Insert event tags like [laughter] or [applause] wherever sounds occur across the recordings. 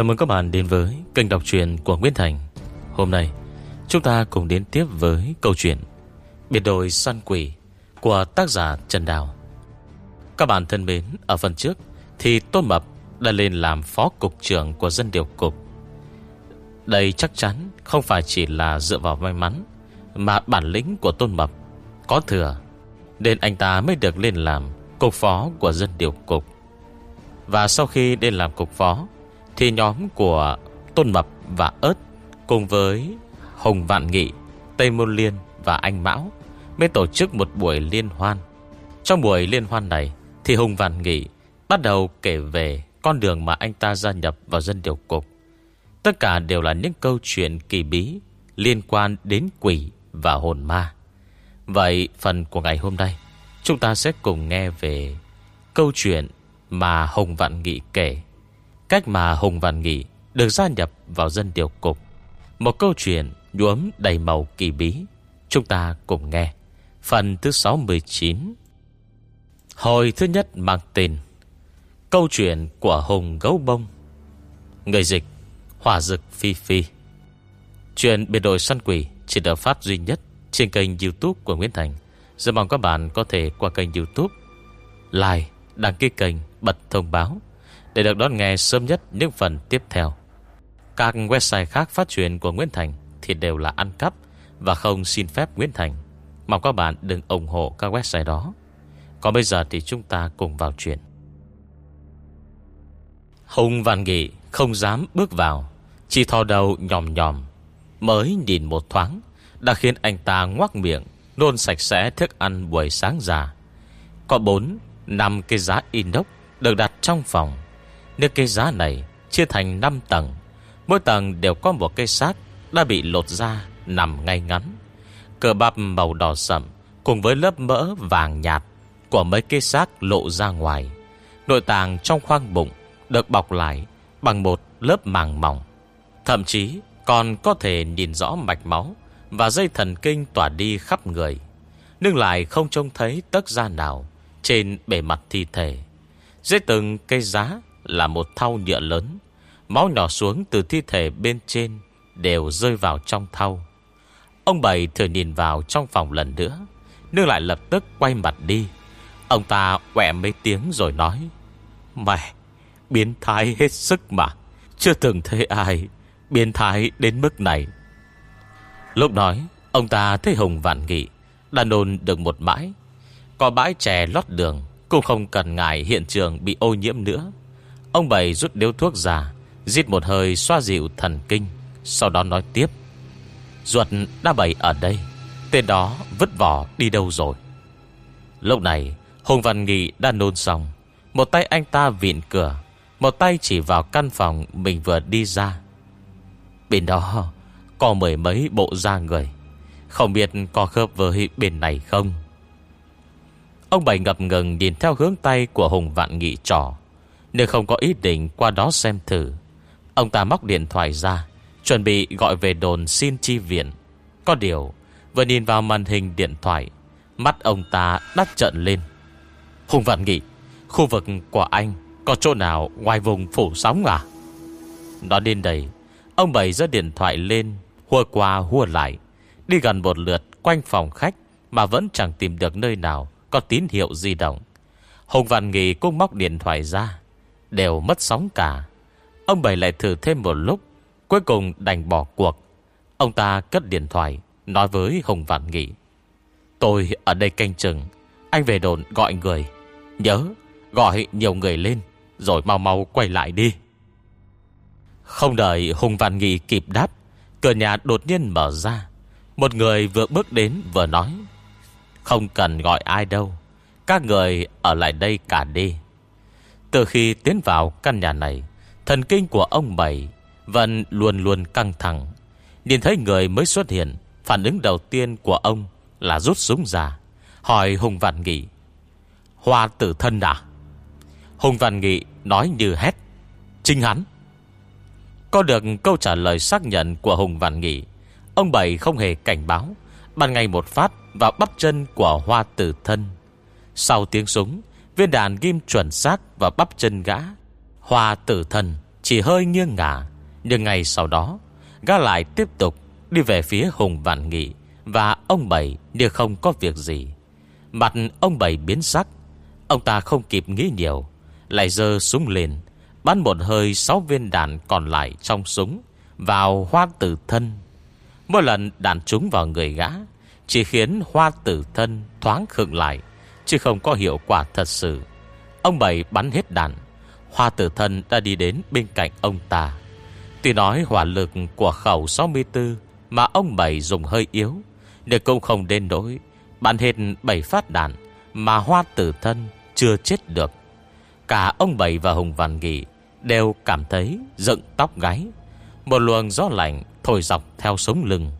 Chào mừng các bạn đến với kênh đọc truyện của Nguyễn Thành. Hôm nay chúng ta cùng đến tiếp với câu chuyện Biệt đội săn quỷ của tác giả Trần Đào. Các bạn thân mến, ở phần trước thì Tôn Mập đã lên làm phó cục trưởng của dân điều cục. Đây chắc chắn không phải chỉ là dựa vào may mắn Mà bản lĩnh của Tôn Mập có thừa Nên anh ta mới được lên làm cục phó của dân điều cục. Và sau khi lên làm cục phó thì nhóm của Tôn Mập và ớt Cùng với Hồng Vạn Nghị, Tây Môn Liên và Anh Mão Mới tổ chức một buổi liên hoan. Trong buổi liên hoan này Thì Hùng Vạn Nghị bắt đầu kể về Con đường mà anh ta gia nhập vào dân điều cục. Tất cả đều là những câu chuyện kỳ bí Liên quan đến quỷ và hồn ma. Vậy phần của ngày hôm nay, Chúng ta sẽ cùng nghe về Câu chuyện mà Hồng Vạn Nghị kể Cách mà Hùng Văn Nghị Được gia nhập vào dân điều cục. Một câu chuyện nhuốm đầy màu kỳ bí. Chúng ta cùng nghe. Phần thứ 69 Hồi thứ nhất mang tên Câu chuyện của Hùng Gấu Bông. Người dịch Hỏa dực Phi Phi. Chuyện biệt đội săn quỷ Chỉ được phát duy nhất Trên kênh youtube của Nguyễn Thành. Rất mong các bạn có thể qua kênh youtube Like, đăng ký kênh, bật thông báo. Để được đón nghe sớm nhất những phần tiếp theo. Các website khác phát truyền của Nguyễn Thành Thì đều là ăn cắp Và không xin phép Nguyễn Thành. Mong các bạn đừng ủng hộ các website đó. Còn bây giờ thì chúng ta cùng vào chuyện. Hùng Văn Nghị không dám bước vào, Chỉ thò đầu nhòm nhòm, Mới nhìn một thoáng, Đã khiến anh ta ngoác miệng, Nôn sạch sẽ thức ăn buổi sáng già. Có bốn, năm cái giá inox Được đặt trong phòng. Nếu cây giá này chia thành 5 tầng, Mỗi tầng đều có một cây xác Đã bị lột ra nằm ngay ngắn. Cờ bắp màu đỏ sậm Cùng với lớp mỡ vàng nhạt Của mấy cây xác lộ ra ngoài, Nội tàng trong khoang bụng Được bọc lại bằng một lớp màng mỏng. Thậm chí còn có thể nhìn rõ mạch máu Và dây thần kinh tỏa đi khắp người, Nhưng lại không trông thấy tấc da nào Trên bề mặt thi thể. Dưới từng cây giá là một thau nhựa lớn. Máu nhỏ xuống từ thi thể bên trên Đều rơi vào trong thau. Ông bầy thử nhìn vào trong phòng lần nữa Nhưng lại lập tức quay mặt đi. Ông ta quẹ mấy tiếng rồi nói Mẹ Biến thái hết sức mà, Chưa từng thấy ai Biến thái đến mức này. Lúc nói, Ông ta thấy Hùng vạn nghị Đã nôn được một bãi. Có bãi chè lót đường, Cũng không cần ngại hiện trường bị ô nhiễm nữa. Ông Bảy rút điếu thuốc ra Giết một hơi xoa dịu thần kinh, Sau đó nói tiếp. Ruột đã bày ở đây, Tên đó vứt vỏ đi đâu rồi? Lúc này, Hùng Văn Nghị đã nôn xong. Một tay anh ta vịn cửa, Một tay chỉ vào căn phòng Mình vừa đi ra. Bên đó, có mười mấy bộ da người. Không biết có khớp với bên này không? Ông Bảy ngập ngừng nhìn theo hướng tay của Hùng Vạn Nghị trò. Nếu không có ý định qua đó xem thử, Ông ta móc điện thoại ra, Chuẩn bị gọi về đồn xin chi viện. Có điều, Vừa nhìn vào màn hình điện thoại, Mắt ông ta đắt trận lên. Hùng Vạn Nghị, Khu vực của anh Có chỗ nào ngoài vùng phủ sóng à? Nó đến đây, Ông bày giơ điện thoại lên, Hùa qua hùa lại, Đi gần một lượt quanh phòng khách Mà vẫn chẳng tìm được nơi nào Có tín hiệu di động. Hùng Vạn Nghị cũng móc điện thoại ra Đều mất sóng cả. Ông Bảy lại thử thêm một lúc, Cuối cùng đành bỏ cuộc. Ông ta cất điện thoại, Nói với Hùng Vạn Nghị, Tôi ở đây canh chừng, Anh về đồn gọi người. Nhớ, gọi nhiều người lên, Rồi mau mau quay lại đi. Không đợi Hùng Vạn Nghị kịp đáp, Cửa nhà đột nhiên mở ra. Một người vừa bước đến vừa nói, Không cần gọi ai đâu, Các người ở lại đây cả đi. Từ khi tiến vào căn nhà này, Thần kinh của ông Bảy Vẫn luôn luôn căng thẳng. Nhìn thấy người mới xuất hiện, Phản ứng đầu tiên của ông Là rút súng ra, Hỏi Hùng Văn Nghị, Hoa tử thân à? Hùng Văn Nghị nói như hét, Chính hắn. Có được câu trả lời xác nhận của Hùng Văn Nghị, Ông Bảy không hề cảnh báo Bàn ngay một phát Vào bắp chân của hoa tử thân. Sau tiếng súng Viên đàn ghim chuẩn xác và bắp chân gã. Hoa tử thần Chỉ hơi nghiêng ngả, Nhưng ngày sau đó, Gã lại tiếp tục đi về phía Hùng Vạn Nghị Và ông Bảy đều không có việc gì. Mặt ông Bảy biến sắc, Ông ta không kịp nghĩ nhiều, Lại dơ súng lên, Bắn một hơi 6 viên đạn còn lại trong súng Vào hoa tử thân. Mỗi lần đạn trúng vào người gã, Chỉ khiến hoa tử thân thoáng khựng lại. Chứ không có hiệu quả thật sự. Ông Bảy bắn hết đạn. Hoa tử thân đã đi đến bên cạnh ông ta. Tuy nói hỏa lực của khẩu 64 Mà ông Bảy dùng hơi yếu, Nhưng cũng không đến nỗi Bắn hết 7 phát đạn Mà hoa tử thân chưa chết được. Cả ông Bảy và Hùng Văn Nghị Đều cảm thấy dựng tóc gáy. Một luồng gió lạnh Thổi dọc theo sống lưng.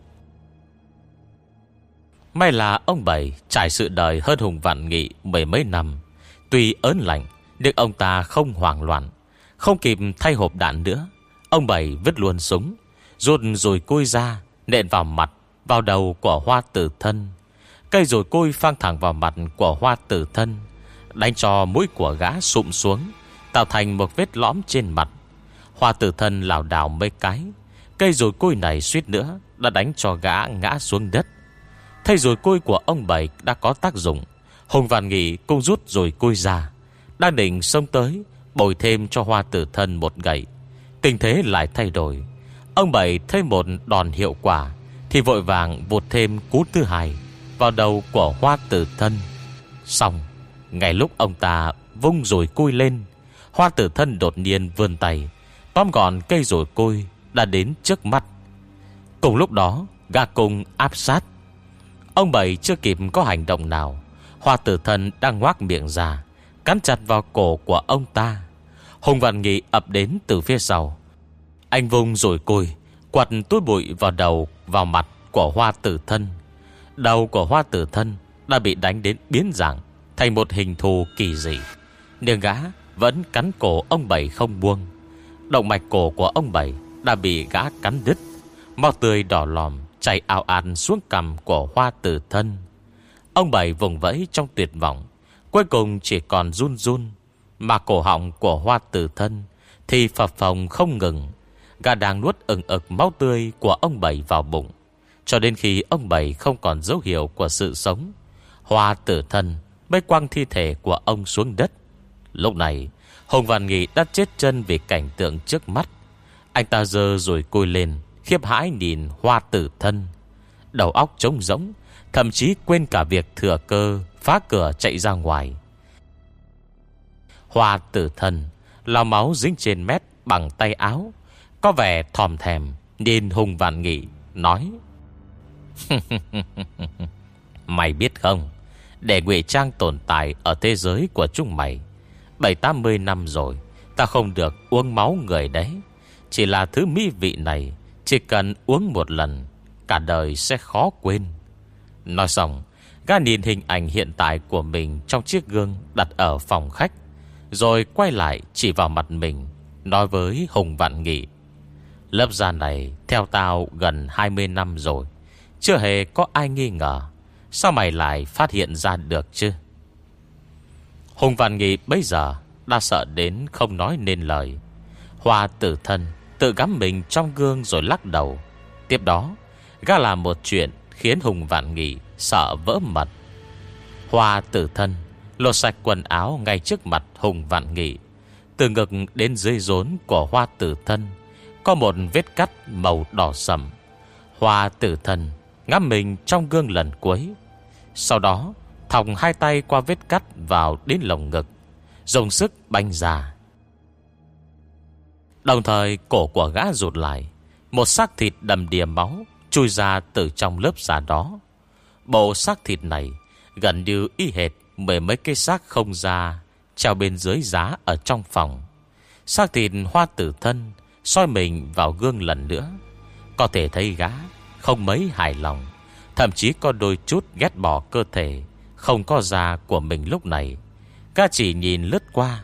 May là ông Bảy trải sự đời hơn Hùng Vạn Nghị mười mấy năm. Tuy ớn lạnh, nhưng ông ta không hoảng loạn. Không kịp thay hộp đạn nữa. Ông Bảy vứt luôn súng, Rụt rồi côi ra, nện vào mặt, vào đầu của hoa tử thân. Cây rồi côi phang thẳng vào mặt của hoa tử thân, đánh cho mũi của gã sụm xuống, tạo thành một vết lõm trên mặt. Hoa tử thân lảo đảo mấy cái. Cây rồi côi này suýt nữa đã đánh cho gã ngã xuống đất. Thấy rồi côi của ông Bảy đã có tác dụng. Hùng Vạn Nghị cũng rút rồi côi ra. Đang định xông tới, Bồi thêm cho hoa tử thân một gậy. Tình thế lại thay đổi. Ông Bảy thấy một đòn hiệu quả, Thì vội vàng vụt thêm cú thứ hai Vào đầu của hoa tử thân Xong, Ngay lúc ông ta vung rồi côi lên, Hoa tử thân đột nhiên vươn tay, Tóm gọn cây rồi côi Đã đến trước mắt. Cùng lúc đó Gà cung áp sát Ông Bảy chưa kịp có hành động nào. Hoa tử thần đang ngoác miệng ra, Cắn chặt vào cổ của ông ta. Hùng Văn Nghị ập đến từ phía sau. Anh vùng rồi côi quặt túi bụi vào đầu, Vào mặt của hoa tử thân. Đầu của hoa tử thân Đã bị đánh đến biến dạng, Thành một hình thù kỳ dị. Nhưng gã vẫn cắn cổ ông Bảy không buông. Động mạch cổ của ông Bảy Đã bị gã cắn đứt. Màu tươi đỏ lòm Chảy ảo ạt xuống cằm của hoa tử thân. Ông Bảy vùng vẫy trong tuyệt vọng, Cuối cùng chỉ còn run run, Mà cổ họng của hoa tử thân Thì phập phồng không ngừng. Gà đang nuốt ừng ực máu tươi Của ông Bảy vào bụng, Cho đến khi ông Bảy không còn dấu hiệu Của sự sống, Hoa tử thân mới quăng thi thể của ông xuống đất. Lúc này, Hồng Văn Nghị đã chết chân Vì cảnh tượng trước mắt. Anh ta dơ rồi côi lên Khiếp hãi nhìn hoa tử thân. Đầu óc trống rỗng, Thậm chí quên cả việc thừa cơ, Phá cửa chạy ra ngoài. Hoa tử thân Lao máu dính trên mét bằng tay áo, Có vẻ thòm thèm, Nhìn hùng vạn nghị, Nói. [laughs] Mày biết không Để ngụy trang tồn tại Ở thế giới của chúng mày, Bảy tám mươi năm rồi, Ta không được uống máu người đấy. Chỉ là thứ mỹ vị này chỉ cần uống một lần, Cả đời sẽ khó quên. Nói xong, Gã nhìn hình ảnh hiện tại của mình Trong chiếc gương đặt ở phòng khách, Rồi quay lại chỉ vào mặt mình, Nói với Hùng Vạn Nghị, Lớp da này Theo tao gần 20 năm rồi, Chưa hề có ai nghi ngờ, Sao mày lại phát hiện ra được chứ? Hùng Vạn Nghị bây giờ Đã sợ đến không nói nên lời. Hoa tử thân Tự gắm mình trong gương rồi lắc đầu. Tiếp đó, Gã làm một chuyện khiến Hùng Vạn Nghị Sợ vỡ mật. Hoa tử thân Lột sạch quần áo ngay trước mặt Hùng Vạn Nghị. Từ ngực đến dưới rốn của hoa tử thân, Có một vết cắt màu đỏ sầm. Hoa tử thân Ngắm mình trong gương lần cuối. Sau đó, Thòng hai tay qua vết cắt vào đến lồng ngực, Dùng sức banh ra. Đồng thời, cổ của gã rụt lại. Một xác thịt đầm đìa máu Chui ra từ trong lớp da đó. Bộ xác thịt này Gần như y hệt Mười mấy cái xác không ra Treo bên dưới giá ở trong phòng. Xác thịt hoa tử thân, soi mình vào gương lần nữa. Có thể thấy gã Không mấy hài lòng, Thậm chí có đôi chút ghét bỏ cơ thể Không có da của mình lúc này. Gã chỉ nhìn lướt qua,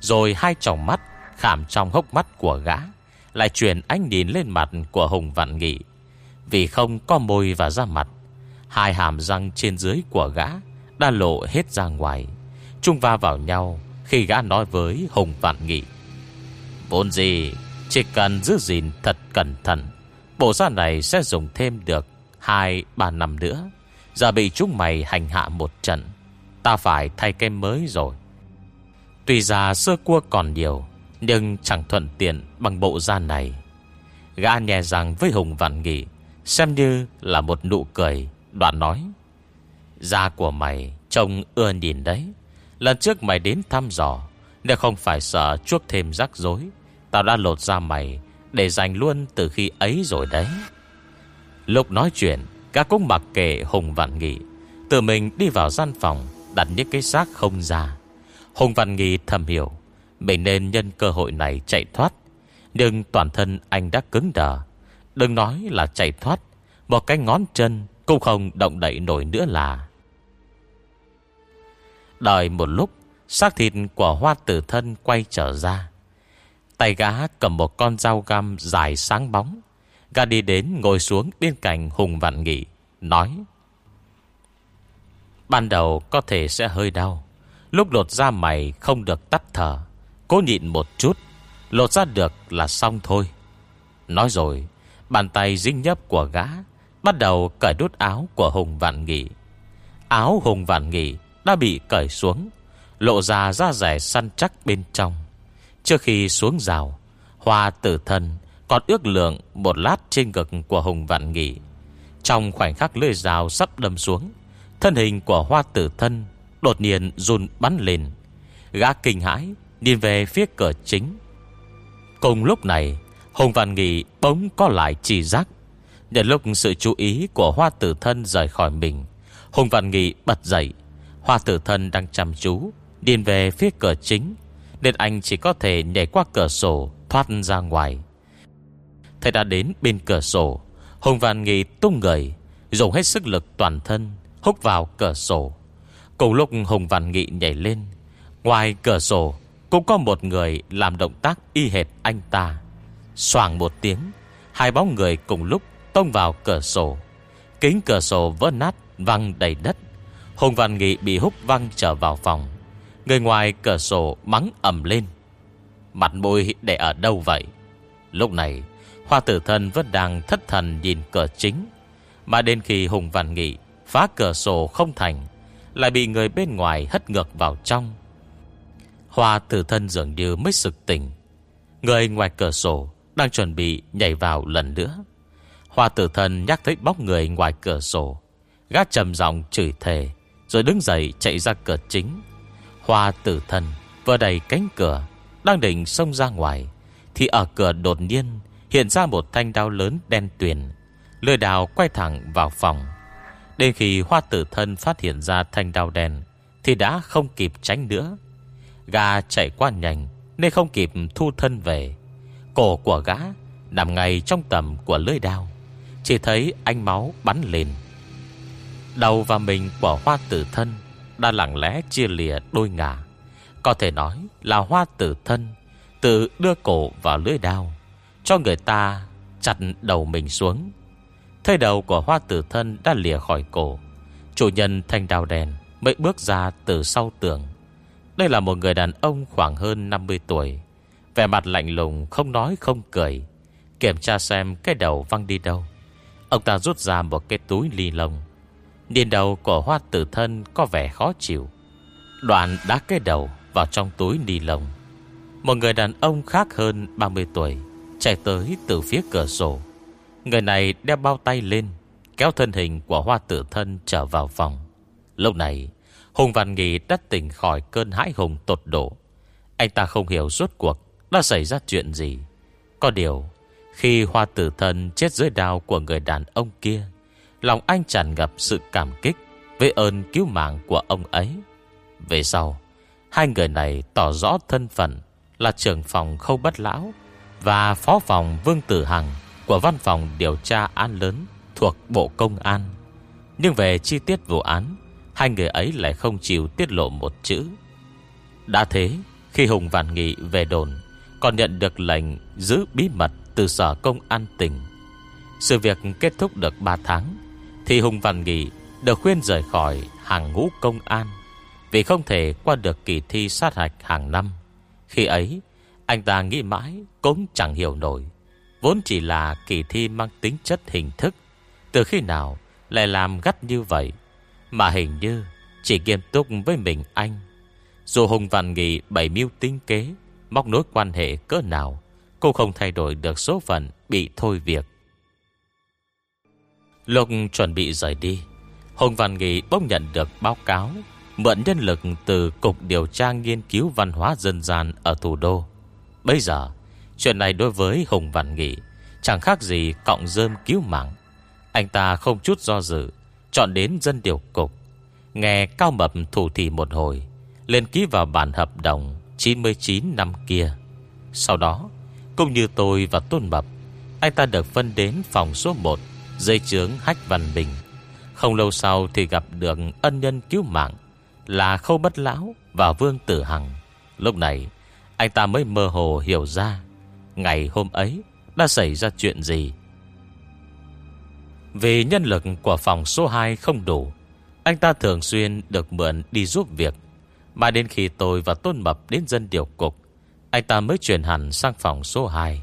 Rồi hai tròng mắt Khảm trong hốc mắt của gã, Lại truyền ánh nhìn lên mặt của Hùng Vạn Nghị. Vì không có môi và da mặt, Hai hàm răng trên dưới của gã Đã lộ hết ra ngoài. Trung va vào nhau Khi gã nói với Hùng Vạn Nghị. Vốn gì Chỉ cần giữ gìn thật cẩn thận, Bộ da này sẽ dùng thêm được 2-3 năm nữa. Giờ bị chúng mày hành hạ một trận, Ta phải thay cái mới rồi. Tuy ra sơ cua còn nhiều nhưng chẳng thuận tiện bằng bộ da này. Gã nhẹ rằng với Hùng Vạn Nghị, Xem như là một nụ cười, Đoạn nói, Da của mày trông ưa nhìn đấy. Lần trước mày đến thăm dò, Nếu không phải sợ chuốc thêm rắc rối, Tao đã lột ra mày Để dành luôn từ khi ấy rồi đấy. Lúc nói chuyện Các cũng mặc kệ Hùng Vạn Nghị, Tự mình đi vào gian phòng, Đặt những cái xác không ra. Hùng Vạn Nghị thầm hiểu mình nên nhân cơ hội này chạy thoát. Nhưng toàn thân anh đã cứng đờ. Đừng nói là chạy thoát. Một cái ngón chân Cũng không động đậy nổi nữa là. Đợi một lúc, xác thịt của hoa tử thân quay trở ra. Tay gã cầm một con dao găm dài sáng bóng. Gã đi đến ngồi xuống bên cạnh Hùng Vạn Nghị, Nói, Ban đầu có thể sẽ hơi đau. Lúc lột ra mày không được tắt thở. Cố nhịn một chút, Lột ra được là xong thôi. Nói rồi, Bàn tay dính nhấp của gã Bắt đầu cởi đút áo của Hùng Vạn Nghị. Áo Hùng Vạn Nghị Đã bị cởi xuống, Lộ ra da rẻ săn chắc bên trong. Trước khi xuống rào, Hoa tử thân Còn ước lượng một lát trên ngực của Hùng Vạn Nghị. Trong khoảnh khắc lưỡi rào sắp đâm xuống, Thân hình của hoa tử thân Đột nhiên run bắn lên. Gã kinh hãi Nhìn về phía cửa chính. Cùng lúc này, Hùng Văn Nghị bỗng có lại chỉ giác. Nhận lúc sự chú ý của hoa tử thân rời khỏi mình, Hùng Văn Nghị bật dậy. Hoa tử thân đang chăm chú, điền về phía cửa chính. Nên anh chỉ có thể nhảy qua cửa sổ, Thoát ra ngoài. Thầy đã đến bên cửa sổ, Hùng Văn Nghị tung người, Dùng hết sức lực toàn thân, Hút vào cửa sổ. Cùng lúc Hùng Văn Nghị nhảy lên, Ngoài cửa sổ cũng có một người làm động tác y hệt anh ta. Soảng một tiếng, Hai bóng người cùng lúc tông vào cửa sổ. Kính cửa sổ vỡ nát, Văng đầy đất. Hùng Văn Nghị bị hút văng trở vào phòng. Người ngoài cửa sổ mắng ầm lên. Mặt môi để ở đâu vậy? Lúc này, Hoa tử thân vẫn đang thất thần nhìn cửa chính. Mà đến khi Hùng Văn Nghị Phá cửa sổ không thành, Lại bị người bên ngoài hất ngược vào trong. Hoa tử thân dường như mới sực tỉnh. Người ngoài cửa sổ Đang chuẩn bị nhảy vào lần nữa. Hoa tử thân nhắc thấy bóng người ngoài cửa sổ. Gác trầm giọng chửi thề, Rồi đứng dậy chạy ra cửa chính. Hoa tử thân vừa đầy cánh cửa, Đang định xông ra ngoài, Thì ở cửa đột nhiên Hiện ra một thanh đao lớn đen tuyền. Lưỡi đào quay thẳng vào phòng. Đến khi hoa tử thân phát hiện ra thanh đao đen, Thì đã không kịp tránh nữa. Gà chạy qua nhanh Nên không kịp thu thân về. Cổ của gã Nằm ngay trong tầm của lưỡi đao, Chỉ thấy ánh máu bắn lên. Đầu và mình của hoa tử thân Đã lặng lẽ chia lìa đôi ngả Có thể nói là hoa tử thân Tự đưa cổ vào lưỡi đao, Cho người ta chặt đầu mình xuống. Thấy đầu của hoa tử thân đã lìa khỏi cổ. Chủ nhân thanh đào đèn Mới bước ra từ sau tường. Đây là một người đàn ông khoảng hơn 50 tuổi. Vẻ mặt lạnh lùng, Không nói, không cười. Kiểm tra xem cái đầu văng đi đâu. Ông ta rút ra một cái túi ly lông. Điền đầu của hoa tử thân Có vẻ khó chịu. Đoạn đá cái đầu vào trong túi ni lông. Một người đàn ông khác hơn 30 tuổi, Chạy tới từ phía cửa sổ. Người này đeo bao tay lên, Kéo thân hình của hoa tử thân trở vào phòng. Lúc này Hùng Văn Nghị đã tỉnh khỏi cơn hãi hùng tột độ. Anh ta không hiểu rốt cuộc Đã xảy ra chuyện gì. Có điều, Khi hoa tử thân chết dưới đao của người đàn ông kia, Lòng anh tràn ngập sự cảm kích Với ơn cứu mạng của ông ấy. Về sau, Hai người này tỏ rõ thân phận Là trưởng phòng khâu bất lão Và phó phòng Vương Tử Hằng Của văn phòng điều tra án lớn Thuộc Bộ Công an. Nhưng về chi tiết vụ án Hai người ấy lại không chịu tiết lộ một chữ. Đã thế, Khi Hùng Vạn Nghị về đồn, Còn nhận được lệnh giữ bí mật Từ sở công an tỉnh. Sự việc kết thúc được 3 tháng, Thì Hùng Vạn Nghị Được khuyên rời khỏi hàng ngũ công an Vì không thể qua được kỳ thi sát hạch hàng năm. Khi ấy, Anh ta nghĩ mãi Cũng chẳng hiểu nổi, Vốn chỉ là kỳ thi mang tính chất hình thức, Từ khi nào lại làm gắt như vậy? Mà hình như Chỉ nghiêm túc với mình anh. Dù Hùng Văn Nghị bày mưu tính kế, Móc nối quan hệ cỡ nào, Cô không thay đổi được số phận Bị thôi việc. Lúc chuẩn bị rời đi, Hùng Văn Nghị bỗng nhận được báo cáo Mượn nhân lực từ Cục Điều tra Nghiên cứu Văn hóa Dân gian Ở thủ đô. Bây giờ, Chuyện này đối với Hùng Văn Nghị Chẳng khác gì cọng rơm cứu mạng. Anh ta không chút do dự Chọn đến dân điều cục. Nghe Cao Mập thủ thị một hồi Lên ký vào bản hợp đồng 99 năm kia. Sau đó, Cũng như tôi và Tôn Mập, Anh ta được phân đến phòng số 1 Dây chướng Hách Văn Bình. Không lâu sau thì gặp được ân nhân cứu mạng Là Khâu Bất Lão Và Vương Tử Hằng. Lúc này, Anh ta mới mơ hồ hiểu ra, Ngày hôm ấy Đã xảy ra chuyện gì. Vì nhân lực của phòng số 2 không đủ, Anh ta thường xuyên được mượn đi giúp việc. Mà đến khi tôi và Tôn Mập đến dân điều cục, Anh ta mới chuyển hẳn sang phòng số 2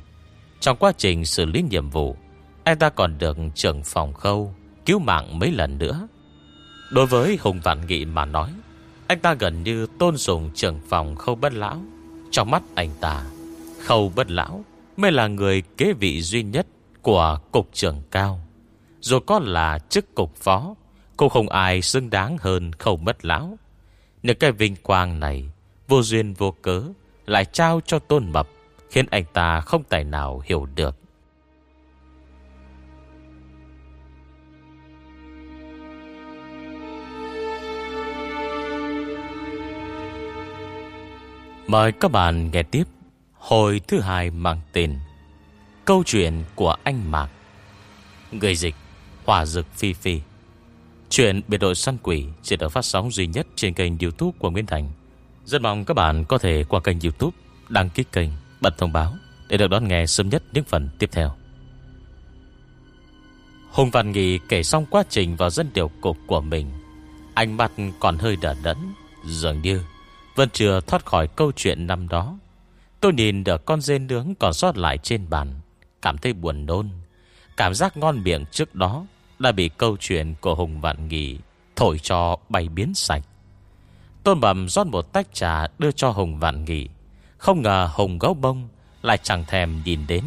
Trong quá trình xử lý nhiệm vụ, Anh ta còn được trưởng phòng khâu Cứu mạng mấy lần nữa. Đối với Hùng Vạn Nghị mà nói, Anh ta gần như tôn sùng trưởng phòng khâu bất lão. Trong mắt anh ta, Khâu bất lão Mới là người kế vị duy nhất Của cục trưởng cao. Dù có là chức cục phó, Cũng không ai xứng đáng hơn khâu mất lão. Nếu cái vinh quang này, Vô duyên vô cớ, Lại trao cho tôn mập, Khiến anh ta không tài nào hiểu được. Mời các bạn nghe tiếp Hồi thứ hai mang tên Câu chuyện của anh Mạc. Người dịch Hỏa Dực Phi Phi. Chuyện biệt đội săn quỷ Chỉ được phát sóng duy nhất trên kênh youtube của Nguyễn Thành. Rất mong các bạn có thể qua kênh youtube Đăng ký kênh, bật thông báo Để được đón nghe sớm nhất những phần tiếp theo. Hùng Văn Nghị kể xong quá trình vào dân điều cục của mình. Ánh mắt còn hơi đỡ đẫn Dường như Vẫn chưa thoát khỏi câu chuyện năm đó. Tôi nhìn được con dê nướng còn sót lại trên bàn Cảm thấy buồn nôn. Cảm giác ngon miệng trước đó đã bị câu chuyện của Hùng Vạn Nghị Thổi cho bay biến sạch. Tôn bầm rót một tách trà Đưa cho Hùng Vạn Nghị. Không ngờ Hùng gấu bông Lại chẳng thèm nhìn đến.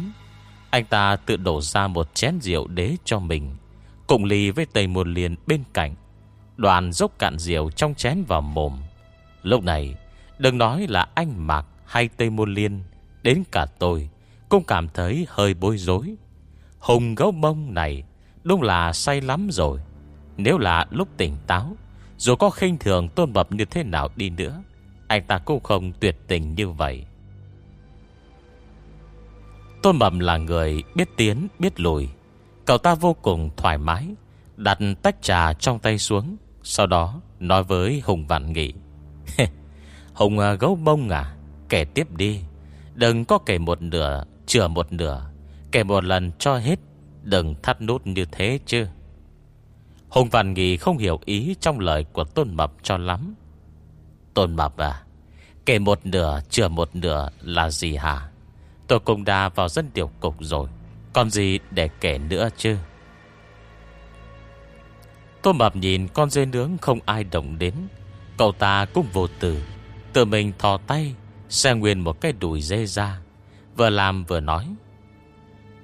Anh ta tự đổ ra một chén rượu đế cho mình, Cùng ly với tây một liền bên cạnh, Đoàn dốc cạn rượu trong chén vào mồm. Lúc này, Đừng nói là anh Mạc hay Tây Môn Liên, Đến cả tôi Cũng cảm thấy hơi bối rối. Hùng gấu bông này Đúng là say lắm rồi. Nếu là lúc tỉnh táo, Dù có khinh thường tôn bập như thế nào đi nữa, Anh ta cũng không tuyệt tình như vậy. Tôn Mập là người biết tiến, biết lùi. Cậu ta vô cùng thoải mái, Đặt tách trà trong tay xuống, Sau đó nói với Hùng Vạn Nghị. [laughs] Hùng à, gấu bông à Kể tiếp đi. Đừng có kể một nửa, Chừa một nửa. Kể một lần cho hết Đừng thắt nút như thế chứ. Hùng Văn Nghị không hiểu ý Trong lời của Tôn Mập cho lắm. Tôn Mập à Kể một nửa, chừa một nửa là gì hả? Tôi cũng đã vào dân tiểu cục rồi, Còn gì để kể nữa chứ? Tôn Mập nhìn con dê nướng không ai động đến. Cậu ta cũng vô tử Tự mình thò tay, Xe nguyên một cái đùi dê ra, Vừa làm vừa nói.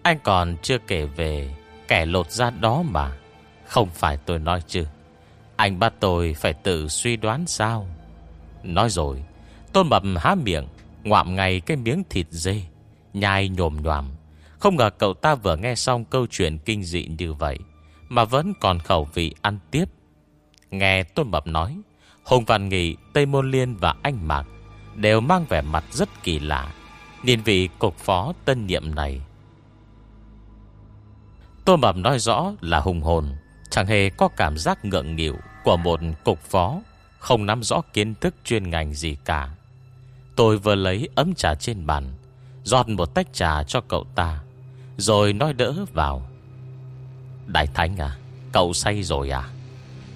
Anh còn chưa kể về Kẻ lột ra đó mà. Không phải tôi nói chứ. Anh bắt tôi phải tự suy đoán sao? Nói rồi Tôn Mập há miệng Ngoạm ngay cái miếng thịt dê Nhai nhồm nhòm. Không ngờ cậu ta vừa nghe xong câu chuyện kinh dị như vậy Mà vẫn còn khẩu vị ăn tiếp. Nghe Tôn Mập nói Hùng Văn Nghị, Tây Môn Liên và anh Mạc Đều mang vẻ mặt rất kỳ lạ. Nhìn vị cục phó tân nhiệm này Tô Mập nói rõ là hùng hồn, Chẳng hề có cảm giác ngượng nghịu Của một cục phó, Không nắm rõ kiến thức chuyên ngành gì cả. Tôi vừa lấy ấm trà trên bàn Giọt một tách trà cho cậu ta, Rồi nói đỡ vào. Đại Thánh à Cậu say rồi à?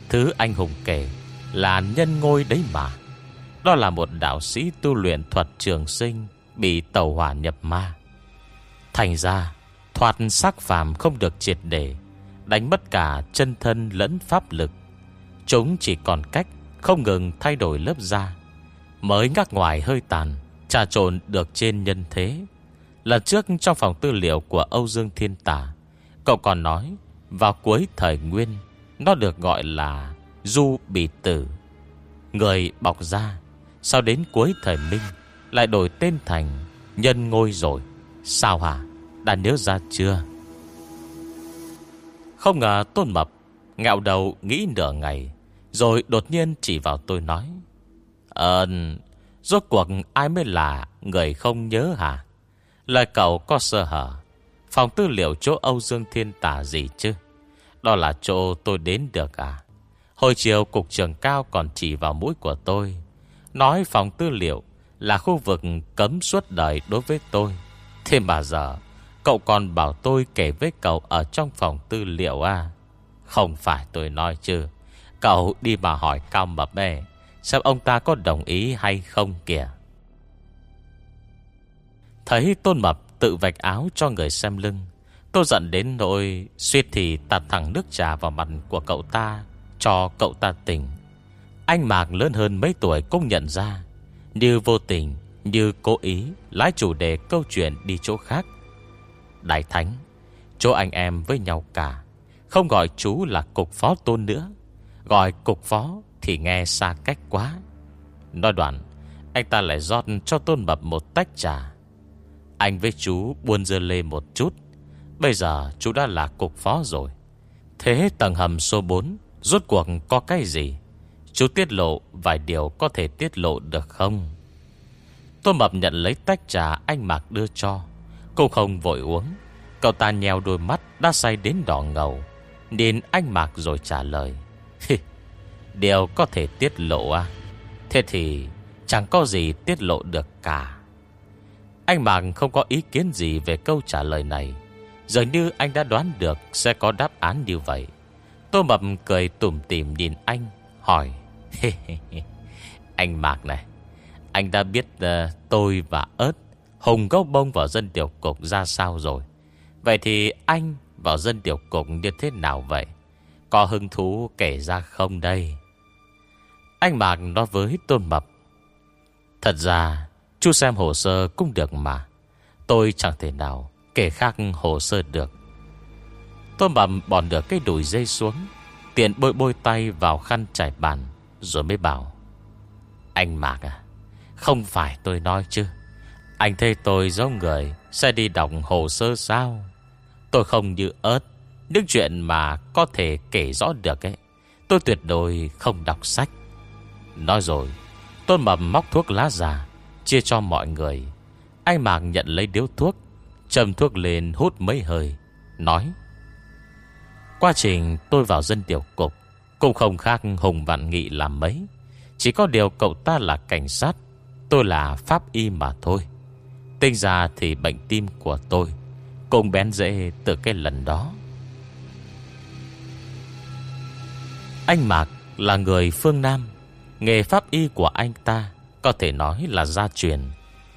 Thứ anh hùng kể Là nhân ngôi đấy mà. Đó là một đạo sĩ tu luyện thuật trường sinh Bị tàu hỏa nhập ma. Thành ra Thoát xác phàm không được triệt để, Đánh mất cả chân thân lẫn pháp lực. Chúng chỉ còn cách Không ngừng thay đổi lớp da, Mới ngắc ngoài hơi tàn, Trà trộn được trên nhân thế. Lần trước trong phòng tư liệu của Âu Dương Thiên Tả Cậu còn nói, Vào cuối thời nguyên, Nó được gọi là Du Bị Tử. Người bọc ra Sau đến cuối thời minh, Lại đổi tên thành Nhân Ngôi rồi? Sao hả? Đã nhớ ra chưa? Không ngờ Tôn Mập Ngạo đầu nghĩ nửa ngày, Rồi đột nhiên chỉ vào tôi nói Ờ Rốt cuộc ai mới là Người không nhớ hả? Lời cậu có sơ hở. Phòng tư liệu chỗ Âu Dương Thiên Tả gì chứ? Đó là chỗ tôi đến được à? Hồi chiều cục trưởng cao còn chỉ vào mũi của tôi, Nói phòng tư liệu Là khu vực cấm suốt đời đối với tôi. Thế mà giờ Cậu còn bảo tôi kể với cậu Ở trong phòng tư liệu à? Không phải tôi nói chứ. Cậu đi mà hỏi Cao Mập bè. Xem ông ta có đồng ý hay không kìa. Thấy Tôn Mập tự vạch áo cho người xem lưng, Tôi giận đến nỗi Suýt thì tạt thẳng nước trà vào mặt của cậu ta, Cho cậu ta tỉnh. Anh Mạc lớn hơn mấy tuổi cũng nhận ra, Như vô tình, Như cố ý, Lái chủ đề câu chuyện đi chỗ khác. Đại Thánh. Chỗ anh em với nhau cả. Không gọi chú là cục phó tôn nữa. Gọi cục phó Thì nghe xa cách quá. Nói đoạn, Anh ta lại rót cho tôn mập một tách trà. Anh với chú buôn dơ lê một chút. Bây giờ chú đã là cục phó rồi. Thế tầng hầm số 4 Rốt cuộc có cái gì? Chú tiết lộ vài điều có thể tiết lộ được không? Tôn Mập nhận lấy tách trà anh Mạc đưa cho. Cô không vội uống. Cậu ta nheo đôi mắt đã say đến đỏ ngầu Nên anh Mạc rồi trả lời. Điều có thể tiết lộ à? Thế thì chẳng có gì tiết lộ được cả. Anh Mạc không có ý kiến gì về câu trả lời này. Dường như anh đã đoán được Sẽ có đáp án như vậy. Tô Mập cười tủm tỉm nhìn anh Hỏi. [laughs] Anh Mạc này Anh đã biết uh, tôi và ớt Hùng gốc bông vào dân tiểu cục ra sao rồi? Vậy thì anh vào dân tiểu cục như thế nào vậy? Có hứng thú kể ra không đây? Anh Mạc nói với Tôn Mập. Thật ra, Chú xem hồ sơ cũng được mà. Tôi chẳng thể nào kể khác hồ sơ được. Tôn Mập bỏ được cái đùi dây xuống, Tiện bôi bôi tay vào khăn trải bàn, Rồi mới bảo. Anh Mạc à Không phải tôi nói chứ. Anh thấy tôi giống người, Sẽ đi đọc hồ sơ sao? Tôi không như ớt, Những chuyện mà có thể kể rõ được ấy, Tôi tuyệt đối không đọc sách. Nói rồi Tôn Mầm móc thuốc lá già, Chia cho mọi người. Anh Mạc nhận lấy điếu thuốc, Châm thuốc lên hút mấy hơi, Nói, Quá trình tôi vào dân tiểu cục Cũng không khác Hùng Vạn Nghị làm mấy. Chỉ có điều cậu ta là cảnh sát, Tôi là pháp y mà thôi. Tính ra thì bệnh tim của tôi Cũng bén dễ từ cái lần đó. Anh Mạc là người phương Nam, Nghề pháp y của anh ta Có thể nói là gia truyền.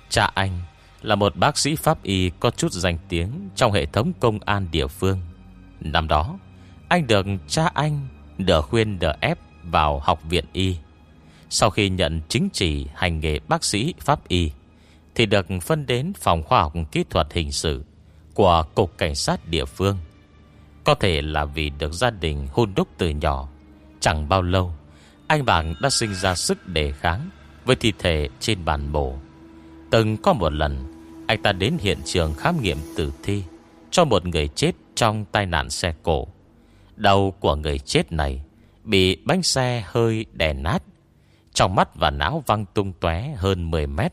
Cha anh là một bác sĩ pháp y Có chút danh tiếng Trong hệ thống công an địa phương. Năm đó, Anh được cha anh Đỡ khuyên đỡ ép vào học viện y. Sau khi nhận chính trị hành nghề bác sĩ pháp y thì được phân đến phòng khoa học kỹ thuật hình sự Của Cục Cảnh sát địa phương. Có thể là vì được gia đình hôn đúc từ nhỏ, Chẳng bao lâu, Anh bạn đã sinh ra sức đề kháng Với thi thể trên bàn mổ. Từng có một lần, Anh ta đến hiện trường khám nghiệm tử thi Cho một người chết trong tai nạn xe cổ Đầu của người chết này Bị bánh xe hơi đè nát, Trong mắt và não văng tung tóe hơn 10 mét.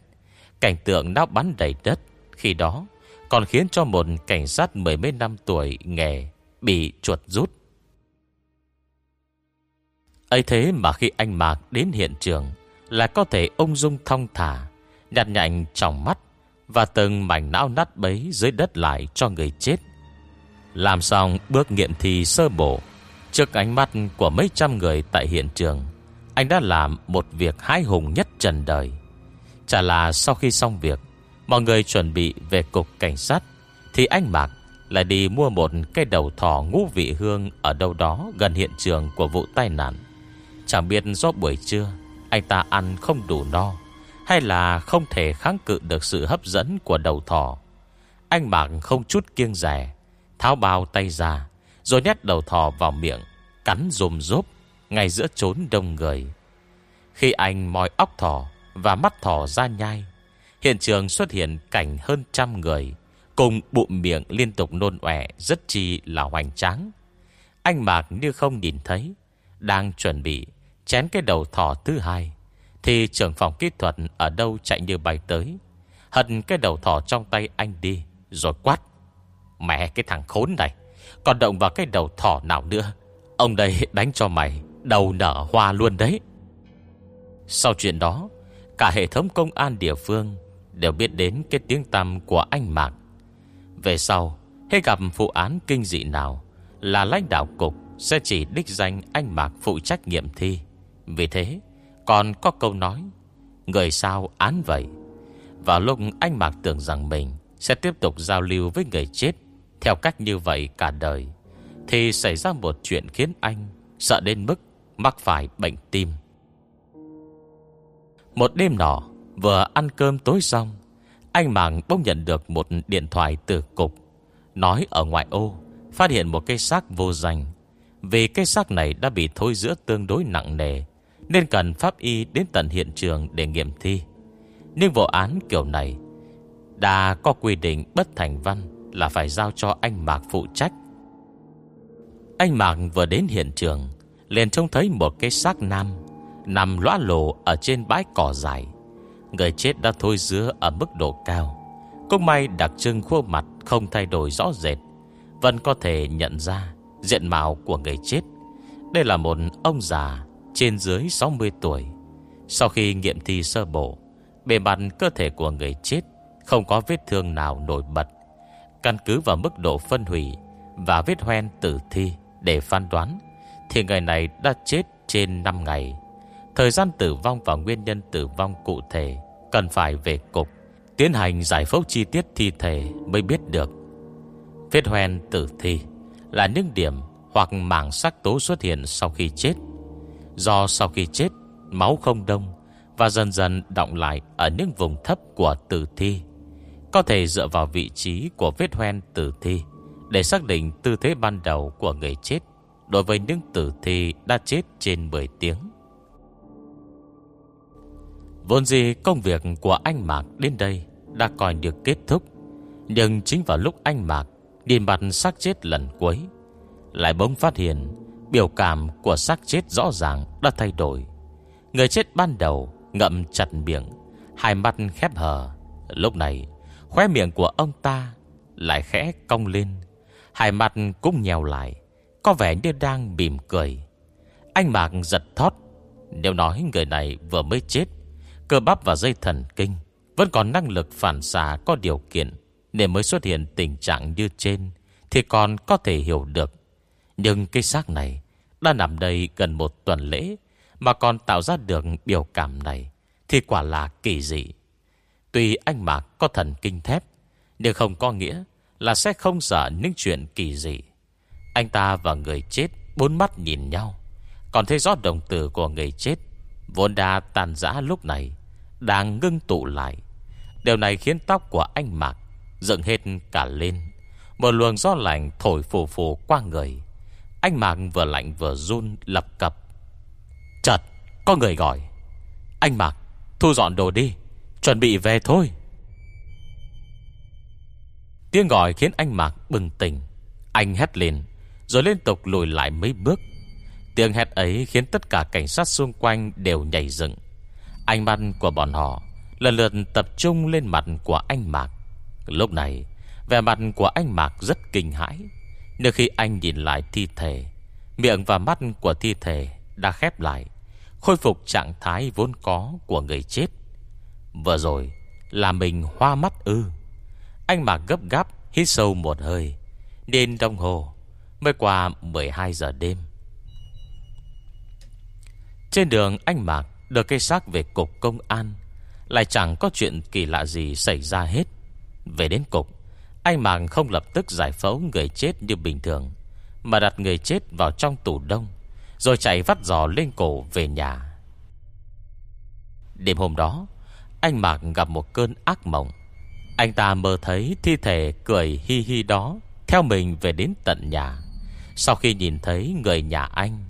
Cảnh tượng não bắn đầy đất. Khi đó, còn khiến cho một cảnh sát mười mấy năm tuổi nghề Bị chuột rút. Ấy thế mà khi anh Mạc đến hiện trường Là có thể ông dung thong thả, Nhặt nhạnh trong mắt Và từng mảnh não nát bấy dưới đất lại cho người chết. Làm xong bước nghiệm thi sơ bộ, Trước ánh mắt của mấy trăm người tại hiện trường, Anh đã làm một việc hái hùng nhất trần đời. Chả là sau khi xong việc, Mọi người chuẩn bị về cục cảnh sát, Thì anh Mạc lại đi mua một cây đầu thỏ ngũ vị hương Ở đâu đó gần hiện trường của vụ tai nạn. Chẳng biết do buổi trưa, Anh ta ăn không đủ no, Hay là không thể kháng cự được sự hấp dẫn của đầu thỏ. Anh Mạc không chút kiêng rẻ, Tháo bao tay ra, Rồi nhét đầu thỏ vào miệng, Cắn rùm rốp Ngay giữa chốn đông người. Khi anh moi óc thỏ và mắt thỏ ra nhai. Hiện trường xuất hiện cảnh hơn trăm người, Cùng bụng miệng liên tục nôn ẻ Rất chi là hoành tráng. Anh Mạc như không nhìn thấy, Đang chuẩn bị Chén cái đầu thỏ thứ hai, Thì trưởng phòng kỹ thuật ở đâu chạy như bay tới. Hận cái đầu thỏ trong tay anh đi, Rồi quát, Mẹ, cái thằng khốn này, Còn động vào cái đầu thỏ nào nữa? Ông đây đánh cho mày, Đầu nở hoa luôn đấy. Sau chuyện đó Cả hệ thống công an địa phương Đều biết đến cái tiếng tăm của anh Mạc. Về sau Hay gặp vụ án kinh dị nào Là lãnh đạo cục Sẽ chỉ đích danh anh Mạc phụ trách nghiệm thi. Vì thế, Còn có câu nói, Người sao án vậy? Vào lúc anh Mạc tưởng rằng mình Sẽ tiếp tục giao lưu với người chết, Theo cách như vậy cả đời, Thì xảy ra một chuyện khiến anh Sợ đến mức mắc phải bệnh tim. Một đêm nọ, Vừa ăn cơm tối xong, Anh Mạng bỗng nhận được một điện thoại từ cục. Nói ở ngoại ô, Phát hiện một cây xác vô danh. Vì cây xác này đã bị thối giữa tương đối nặng nề, Nên cần pháp y đến tận hiện trường để nghiệm thi. Nhưng vụ án kiểu này Đã có quy định bất thành văn Là phải giao cho anh Mạc phụ trách. Anh Mạc vừa đến hiện trường, liền trông thấy một cái xác nam Nằm lõa lồ ở trên bãi cỏ dài. Người chết đã thôi dứa ở mức độ cao. Cũng may đặc trưng khuôn mặt không thay đổi rõ rệt, Vẫn có thể nhận ra diện mạo của người chết. Đây là một ông già trên dưới 60 tuổi. Sau khi nghiệm thi sơ bộ, Bề mặt cơ thể của người chết Không có vết thương nào nổi bật. Căn cứ vào mức độ phân hủy Và vết hoen tử thi Để phán đoán, Thì người này đã chết trên 5 ngày. Thời gian tử vong và nguyên nhân tử vong cụ thể Cần phải về cục, Tiến hành giải phẫu chi tiết thi thể Mới biết được. Vết hoen tử thi Là những điểm hoặc mảng sắc tố xuất hiện sau khi chết. Do sau khi chết, Máu không đông Và dần dần động lại Ở những vùng thấp của tử thi. Có thể dựa vào vị trí của vết hoen tử thi Để xác định tư thế ban đầu của người chết Đối với những tử thi đã chết trên 10 tiếng. Vốn gì công việc của anh Mạc đến đây Đã coi được kết thúc. Nhưng chính vào lúc anh Mạc Nhìn mặt xác chết lần cuối, Lại bỗng phát hiện Biểu cảm của xác chết rõ ràng Đã thay đổi. Người chết ban đầu ngậm chặt miệng, Hai mắt khép hờ. Lúc này, khóe miệng của ông ta Lại khẽ cong lên, Hai mắt cũng nhèo lại, Có vẻ như đang mỉm cười. Anh Mạc giật thót, Nếu nói người này vừa mới chết Cơ bắp và dây thần kinh, Vẫn còn năng lực phản xạ có điều kiện Nên mới xuất hiện tình trạng như trên Thì còn có thể hiểu được. Nhưng cái xác này Đã nằm đây gần một tuần lễ Mà còn tạo ra được biểu cảm này Thì quả là kỳ dị. Tuy anh Mạc có thần kinh thép, Nhưng không có nghĩa Là sẽ không sợ những chuyện kỳ dị. Anh ta và người chết Bốn mắt nhìn nhau, Còn thấy rõ đồng tử của người chết Vốn đã tàn giã lúc này đang ngưng tụ lại. Điều này khiến tóc của anh Mạc dựng hết cả lên. Một luồng gió lạnh thổi phù phù qua người. Anh Mạc vừa lạnh vừa run lập cập. Chật, có người gọi. Anh Mạc, thu dọn đồ đi. Chuẩn bị về thôi. Tiếng gọi khiến anh Mạc bừng tỉnh. Anh hét lên, rồi liên tục lùi lại mấy bước. Tiếng hét ấy khiến tất cả cảnh sát xung quanh đều nhảy dựng. Ánh mắt của bọn họ Lần lượt tập trung lên mặt của anh Mạc. Lúc này, Vẻ mặt của anh Mạc rất kinh hãi. Nếu khi anh nhìn lại thi thể, Miệng và mắt của thi thể Đã khép lại, Khôi phục trạng thái vốn có của người chết. Vừa rồi Là mình hoa mắt ư. Anh Mạc gấp gáp, hít sâu một hơi, Nên đồng hồ Mới qua 12 giờ đêm. Trên đường, anh Mạc đưa cây xác về cục công an, Lại chẳng có chuyện kỳ lạ gì xảy ra hết. Về đến cục, Anh màng không lập tức giải phẫu người chết như bình thường, Mà đặt người chết vào trong tủ đông, Rồi chạy vắt giò lên cổ về nhà. Đêm hôm đó, Anh Mạc gặp một cơn ác mộng. Anh ta mơ thấy thi thể cười hi hi đó, Theo mình về đến tận nhà. Sau khi nhìn thấy người nhà anh,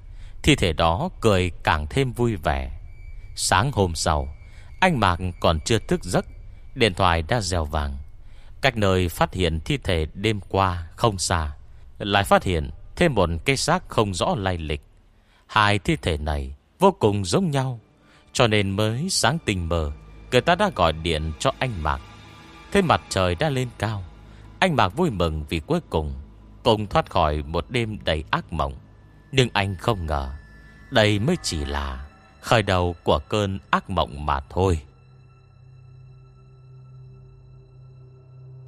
Thi thể đó cười càng thêm vui vẻ. Sáng hôm sau, Anh Mạc còn chưa thức giấc, Điện thoại đã reo vàng. Cách nơi phát hiện thi thể đêm qua Không xa, Lại phát hiện thêm một cây xác không rõ lai lịch. Hai thi thể này Vô cùng giống nhau, Cho nên mới sáng tình mờ, Người ta đã gọi điện cho anh Mạc. Thế mặt trời đã lên cao, Anh Mạc vui mừng vì cuối cùng Cùng thoát khỏi một đêm đầy ác mộng. Nhưng anh không ngờ, Đây mới chỉ là Khởi đầu của cơn ác mộng mà thôi.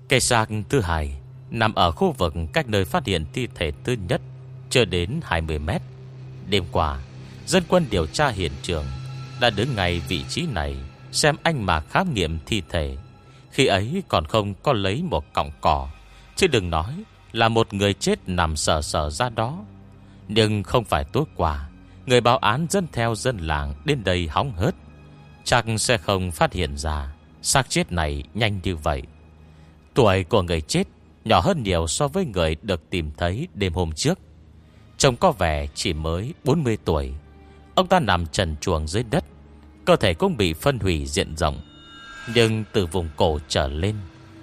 Cây xác thứ hai Nằm ở khu vực cách nơi phát hiện thi thể thứ nhất Chưa đến 20 mét. Đêm qua, Dân quân điều tra hiện trường Đã đứng ngay vị trí này Xem anh mà khám nghiệm thi thể. Khi ấy còn không có lấy một cọng cỏ, Chứ đừng nói Là một người chết nằm sờ sờ ra đó. Nhưng không phải tối qua Người báo án dân theo dân làng Đến đây hóng hớt. Chắc sẽ không phát hiện ra, xác chết này nhanh như vậy. Tuổi của người chết Nhỏ hơn nhiều so với người được tìm thấy đêm hôm trước. Trông có vẻ chỉ mới 40 tuổi. Ông ta nằm trần chuồng dưới đất, Cơ thể cũng bị phân hủy diện rộng. Nhưng từ vùng cổ trở lên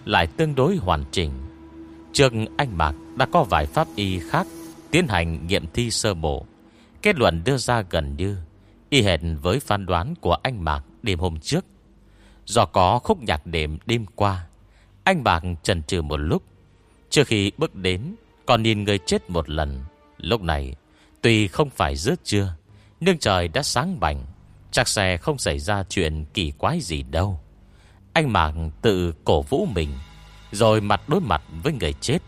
Lại tương đối hoàn chỉnh. Trường anh Mạc đã có vài pháp y khác Tiến hành nghiệm thi sơ bộ. Kết luận đưa ra gần như Y hệt với phán đoán của anh Mạc đêm hôm trước. Do có khúc nhạc đêm đêm qua, Anh Mạc chần chừ một lúc. Trước khi bước đến, Còn nhìn người chết một lần. Lúc này, Tuy không phải giữa trưa, Nhưng trời đã sáng bảnh Chắc sẽ không xảy ra chuyện kỳ quái gì đâu. Anh Mạc tự cổ vũ mình, Rồi mặt đối mặt với người chết.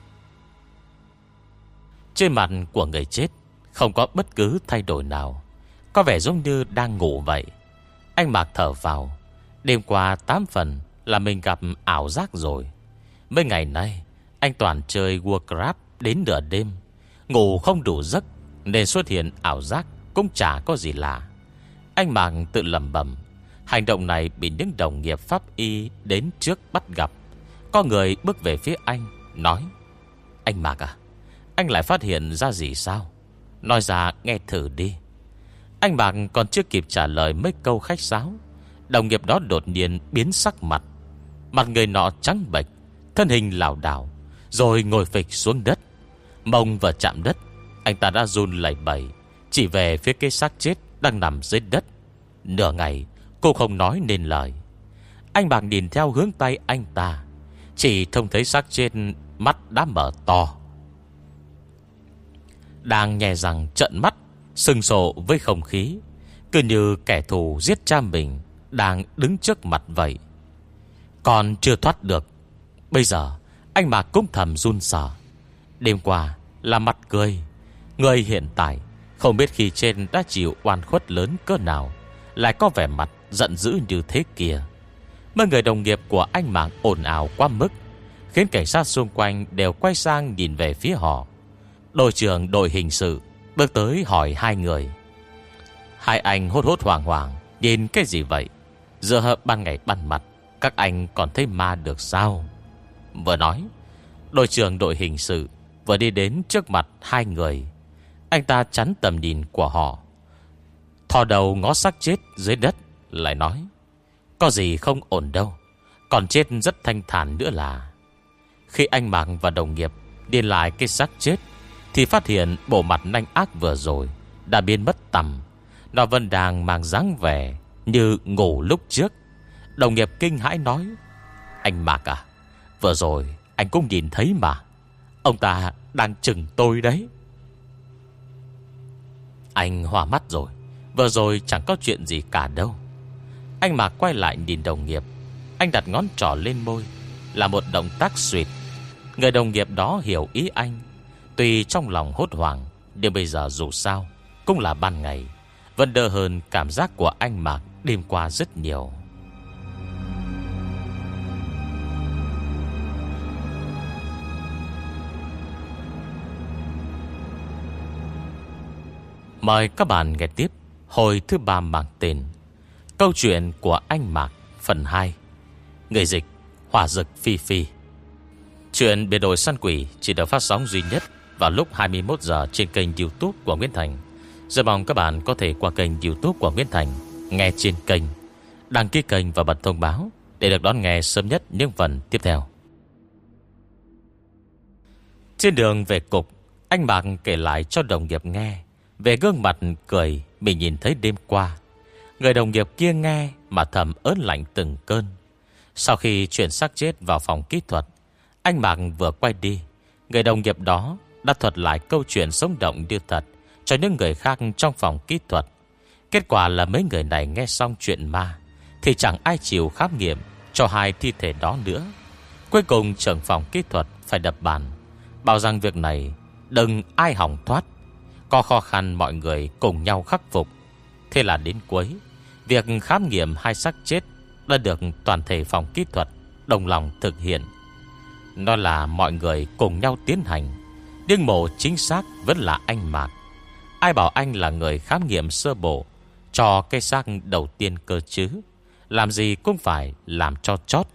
Trên mặt của người chết không có bất cứ thay đổi nào. Có vẻ giống như đang ngủ vậy. Anh Mạc thở vào. Đêm qua 8 phần là mình gặp ảo giác rồi. Mấy ngày nay, Anh toàn chơi Warcraft đến nửa đêm. Ngủ không đủ giấc, Nên xuất hiện ảo giác Cũng chả có gì lạ. Anh mạc tự lầm bẩm. Hành động này bị những đồng nghiệp pháp y Đến trước bắt gặp. Có người bước về phía anh, Nói, Anh Mạc à Anh lại phát hiện ra gì sao? Nói ra, nghe thử đi. Anh bạn còn chưa kịp trả lời mấy câu khách sáo, Đồng nghiệp đó đột nhiên biến sắc mặt. Mặt người nọ trắng bệch, Thân hình lảo đảo, Rồi ngồi phịch xuống đất. Mông và chạm đất, Anh ta đã run lẩy bẩy, Chỉ về phía cái xác chết đang nằm dưới đất. Nửa ngày, Cô không nói nên lời. Anh bạc nhìn theo hướng tay anh ta, Chỉ thông thấy xác trên Mắt đã mở to. Đang nhè rằng trận mắt Sừng sộ với không khí, Cứ như kẻ thù giết cha mình Đang đứng trước mặt vậy. Còn chưa thoát được, Bây giờ anh Mạc cũng thầm run sợ. Đêm qua là mặt cười, Người hiện tại Không biết khi trên đã chịu oan khuất lớn cỡ nào, Lại có vẻ mặt giận dữ như thế kia. Mấy người đồng nghiệp của anh Mạc ồn ào quá mức, Khiến cảnh sát xung quanh đều quay sang nhìn về phía họ. Đội trưởng đội hình sự Bước tới hỏi hai người. Hai anh hốt hốt hoảng hoảng, Nhìn cái gì vậy? Giờ hợp ban ngày ban mặt, Các anh còn thấy ma được sao? Vừa nói, Đội trưởng đội hình sự Vừa đi đến trước mặt hai người. Anh ta chắn tầm nhìn của họ. Thò đầu ngó xác chết dưới đất, Lại nói, Có gì không ổn đâu, Còn chết rất thanh thản nữa là. Khi anh Mạng và đồng nghiệp Đi lại cái xác chết thì phát hiện bộ mặt nanh ác vừa rồi Đã biến mất tầm Nó vẫn đang mang dáng vẻ Như ngủ lúc trước. Đồng nghiệp kinh hãi nói, Anh Mạc à Vừa rồi anh cũng nhìn thấy mà. Ông ta đang chừng tôi đấy. Anh hòa mắt rồi, Vừa rồi chẳng có chuyện gì cả đâu. Anh mà quay lại nhìn đồng nghiệp. Anh đặt ngón trỏ lên môi, Là một động tác suyệt. Người đồng nghiệp đó hiểu ý anh Tuy trong lòng hốt hoảng, Nhưng bây giờ dù sao, Cũng là ban ngày. Vẫn đỡ hơn cảm giác của anh Mạc Đêm qua rất nhiều. Mời các bạn nghe tiếp Hồi thứ ba mang tên Câu chuyện của anh Mạc, phần 2 Người dịch, Hỏa dực Phi Phi. Chuyện biệt đổi săn quỷ chỉ được phát sóng duy nhất vào lúc 21 giờ trên kênh youtube của Nguyễn Thành. Rất mong các bạn có thể qua kênh youtube của Nguyễn Thành, Nghe trên kênh, Đăng ký kênh và bật thông báo Để được đón nghe sớm nhất những phần tiếp theo. Trên đường về cục, Anh Mạc kể lại cho đồng nghiệp nghe Về gương mặt cười Mình nhìn thấy đêm qua. Người đồng nghiệp kia nghe Mà thầm ớn lạnh từng cơn. Sau khi chuyển xác chết vào phòng kỹ thuật, Anh Mạc vừa quay đi, Người đồng nghiệp đó đã thuật lại câu chuyện sống động như thật Cho những người khác trong phòng kỹ thuật. Kết quả là mấy người này nghe xong chuyện ma, Thì chẳng ai chịu khám nghiệm Cho hai thi thể đó nữa. Cuối cùng trưởng phòng kỹ thuật phải đập bàn, Bảo rằng việc này Đừng ai hỏng thoát. Có khó khăn mọi người cùng nhau khắc phục. Thế là đến cuối, Việc khám nghiệm hai xác chết Đã được toàn thể phòng kỹ thuật Đồng lòng thực hiện. Nó là mọi người cùng nhau tiến hành. Nhưng mổ chính xác Vẫn là anh Mạc. Ai bảo anh là người khám nghiệm sơ bộ, Cho cây xác đầu tiên cơ chứ? Làm gì cũng phải Làm cho chót.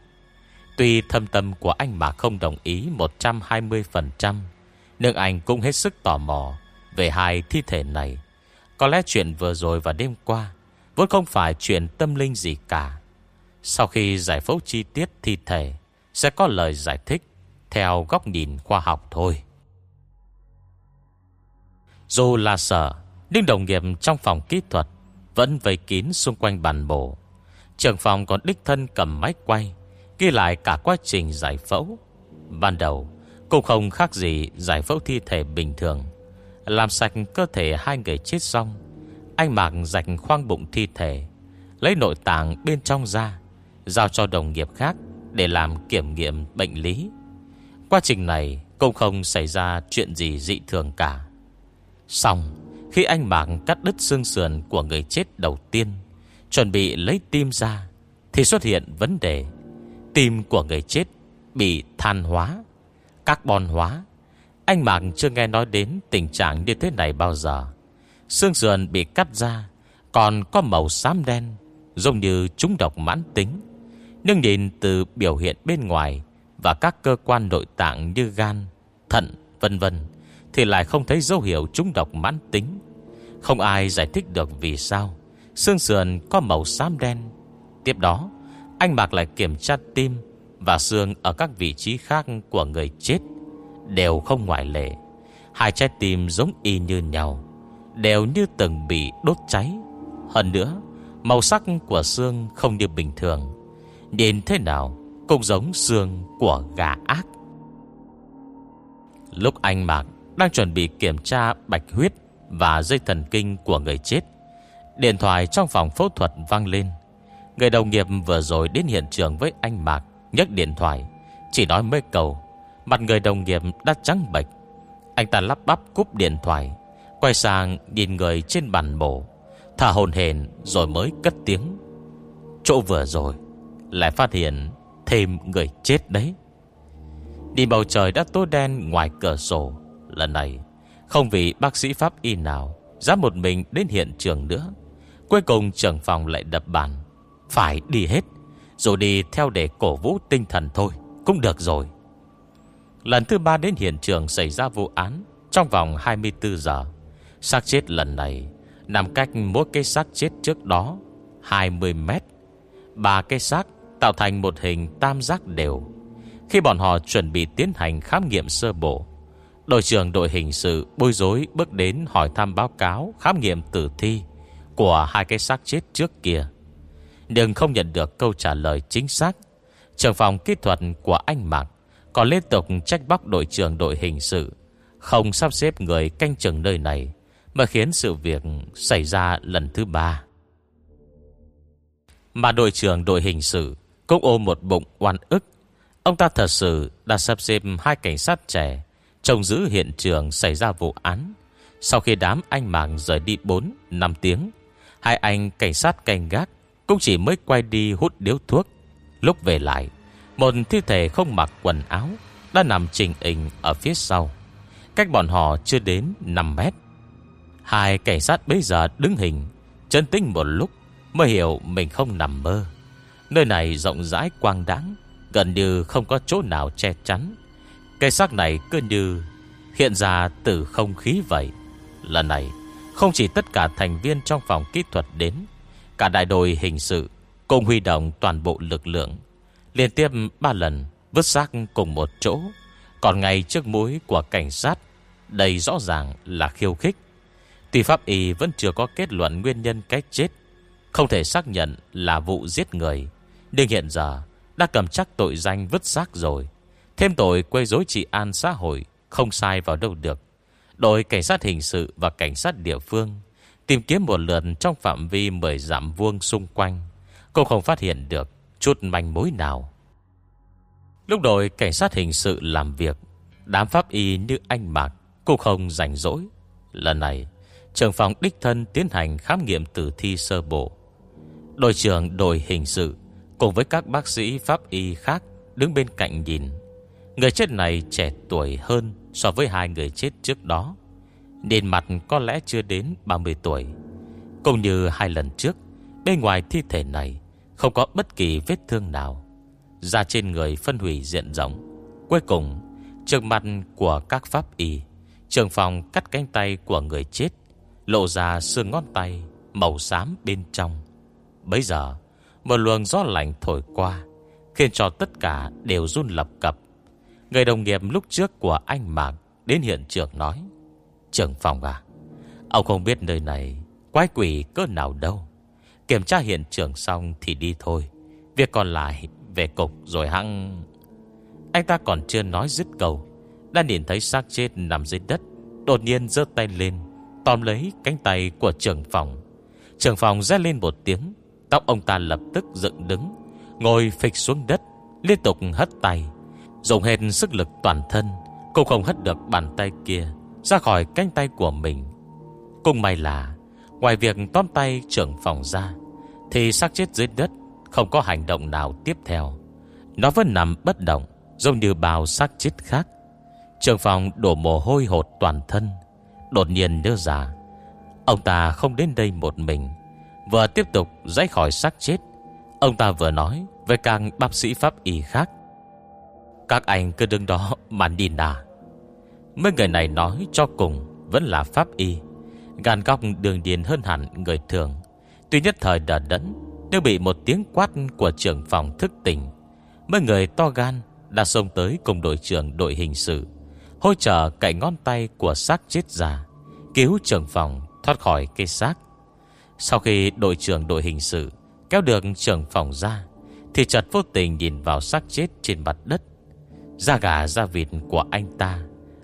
Tuy thâm tâm của anh Mạc không đồng ý 120% Nhưng anh cũng hết sức tò mò Về hai thi thể này. Có lẽ chuyện vừa rồi và đêm qua Vốn không phải chuyện tâm linh gì cả. Sau khi giải phẫu chi tiết thi thể, Sẽ có lời giải thích Theo góc nhìn khoa học thôi. Dù là sợ Nhưng đồng nghiệp trong phòng kỹ thuật Vẫn vây kín xung quanh bàn bộ. Trường phòng còn đích thân cầm máy quay, Ghi lại cả quá trình giải phẫu. Ban đầu, Cũng không khác gì giải phẫu thi thể bình thường. Làm sạch cơ thể hai người chết xong, anh Mạc rạch khoang bụng thi thể, Lấy nội tạng bên trong ra, Giao cho đồng nghiệp khác Để làm kiểm nghiệm bệnh lý. Quá trình này cũng không xảy ra chuyện gì dị thường cả. Xong, Khi anh Mạc cắt đứt xương sườn của người chết đầu tiên, Chuẩn bị lấy tim ra, Thì xuất hiện vấn đề. Tim của người chết bị than hóa, Carbon hóa. Anh Mạc chưa nghe nói đến tình trạng như thế này bao giờ. Xương sườn bị cắt ra, Còn có màu xám đen, Giống như trúng độc mãn tính. Nhưng nhìn từ biểu hiện bên ngoài Và các cơ quan nội tạng như gan, Thận, vân vân thì lại không thấy dấu hiệu trúng độc mãn tính. Không ai giải thích được vì sao. Xương sườn có màu xám đen. Tiếp đó, Anh Mạc lại kiểm tra tim Và xương ở các vị trí khác của người chết. Đều không ngoại lệ. Hai trái tim giống y như nhau. Đều như từng bị đốt cháy. Hơn nữa, Màu sắc của xương không như bình thường. Nhìn thế nào Cũng giống xương của gà ác. Lúc anh Mạc đang chuẩn bị kiểm tra bạch huyết Và dây thần kinh của người chết. Điện thoại trong phòng phẫu thuật vang lên. Người đồng nghiệp vừa rồi đến hiện trường với anh Mạc, nhấc điện thoại, Chỉ nói mấy câu. Mặt người đồng nghiệp đã trắng bệch. Anh ta lắp bắp cúp điện thoại, Quay sang nhìn người trên bàn mổ. Thả hồn hền rồi mới cất tiếng. Chỗ vừa rồi, Lại phát hiện thêm người chết đấy. Đi bầu trời đã tối đen ngoài cửa sổ. Lần này, Không vì bác sĩ pháp y nào Dám một mình đến hiện trường nữa. Cuối cùng trưởng phòng lại đập bàn, Phải đi hết Rồi đi theo để cổ vũ tinh thần thôi, Cũng được rồi. Lần thứ ba đến hiện trường xảy ra vụ án Trong vòng 24 giờ. Xác chết lần này Nằm cách mỗi cái xác chết trước đó 20 mét. Ba cái xác tạo thành một hình tam giác đều. Khi bọn họ chuẩn bị tiến hành khám nghiệm sơ bộ Đội trưởng đội hình sự bối rối bước đến hỏi thăm báo cáo khám nghiệm tử thi của hai cái xác chết trước kia. Nhưng không nhận được câu trả lời chính xác. Trưởng phòng kỹ thuật của anh Mạc còn liên tục trách bóc đội trưởng đội hình sự không sắp xếp người canh chừng nơi này mà khiến sự việc xảy ra lần thứ ba Mà đội trưởng đội hình sự Cũng ôm một bụng oan ức Ông ta thật sự đã sắp xếp hai cảnh sát trẻ Trông giữ hiện trường xảy ra vụ án. Sau khi đám anh mạng rời đi 4-5 tiếng, Hai anh cảnh sát canh gác Cũng chỉ mới quay đi hút điếu thuốc. Lúc về lại, Một thi thể không mặc quần áo Đã nằm trình hình ở phía sau. Cách bọn họ chưa đến 5 mét. Hai cảnh sát bây giờ đứng hình, Chân tinh một lúc Mới hiểu mình không nằm mơ. Nơi này rộng rãi quang đáng, Gần như không có chỗ nào che chắn. Cây xác này cứ như Hiện ra từ không khí vậy. Lần này, Không chỉ tất cả thành viên trong phòng kỹ thuật đến, Cả đại đội hình sự Cùng huy động toàn bộ lực lượng. Liên tiếp ba lần Vứt xác cùng một chỗ, Còn ngay trước mũi của cảnh sát, Đây rõ ràng là khiêu khích. Tuy pháp y vẫn chưa có kết luận nguyên nhân cái chết, Không thể xác nhận là vụ giết người, Nhưng hiện giờ Đã cầm chắc tội danh vứt xác rồi. Thêm tội quấy rối trị an xã hội, Không sai vào đâu được. Đội cảnh sát hình sự và cảnh sát địa phương Tìm kiếm một lượt trong phạm vi 10 dặm vuông xung quanh. Cũng không phát hiện được Chút manh mối nào. Lúc đội cảnh sát hình sự làm việc, Đám pháp y như anh Mạc Cũng không rảnh rỗi. Lần này Trường phòng đích thân tiến hành khám nghiệm tử thi sơ bộ. Đội trưởng đội hình sự Cùng với các bác sĩ pháp y khác Đứng bên cạnh nhìn. Người chết này trẻ tuổi hơn So với hai người chết trước đó. Nên mặt có lẽ chưa đến 30 tuổi. Cũng như hai lần trước, Bên ngoài thi thể này Không có bất kỳ vết thương nào. Da trên người phân hủy diện rộng. Cuối cùng, Trước mặt của các pháp y, Trường phòng cắt cánh tay của người chết Lộ ra xương ngón tay Màu xám bên trong. Bây giờ, Một luồng gió lạnh thổi qua, Khiến cho tất cả đều run lập cập. Người đồng nghiệp lúc trước của anh Mạng Đến hiện trường nói, Trưởng phòng à Ông không biết nơi này Quái quỷ cỡ nào đâu. Kiểm tra hiện trường xong thì đi thôi. Việc còn lại về cục rồi hăng Anh ta còn chưa nói dứt câu, Đã nhìn thấy xác chết nằm dưới đất, Đột nhiên giơ tay lên, Tóm lấy cánh tay của trưởng phòng. Trưởng phòng ra lên một tiếng, Tóc ông ta lập tức dựng đứng, Ngồi phịch xuống đất, Liên tục hất tay Dùng hết sức lực toàn thân Cũng không hất được bàn tay kia Ra khỏi cánh tay của mình. Cùng may là, Ngoài việc tóm tay trưởng phòng ra, Thì xác chết dưới đất Không có hành động nào tiếp theo. Nó vẫn nằm bất động, Giống như bào xác chết khác. Trường phòng đổ mồ hôi hột toàn thân, Đột nhiên nhớ ra, Ông ta không đến đây một mình, Vừa tiếp tục dãy khỏi xác chết. Ông ta vừa nói Với các bác sĩ pháp y khác. Các anh cứ đứng đó mà nhìn à Mấy người này nói cho cùng Vẫn là pháp y. Gàn góc đường điền hơn hẳn người thường. Tuy nhất thời đợt đẫn, Nhưng bị một tiếng quát của trưởng phòng thức tỉnh. Mấy người to gan Đã xông tới cùng đội trưởng đội hình sự Hôi trợ cậy ngón tay của xác chết già, Cứu trưởng phòng thoát khỏi cây xác. Sau khi đội trưởng đội hình sự Kéo được trưởng phòng ra, Thì chợt vô tình nhìn vào xác chết trên mặt đất. Da gà da vịt của anh ta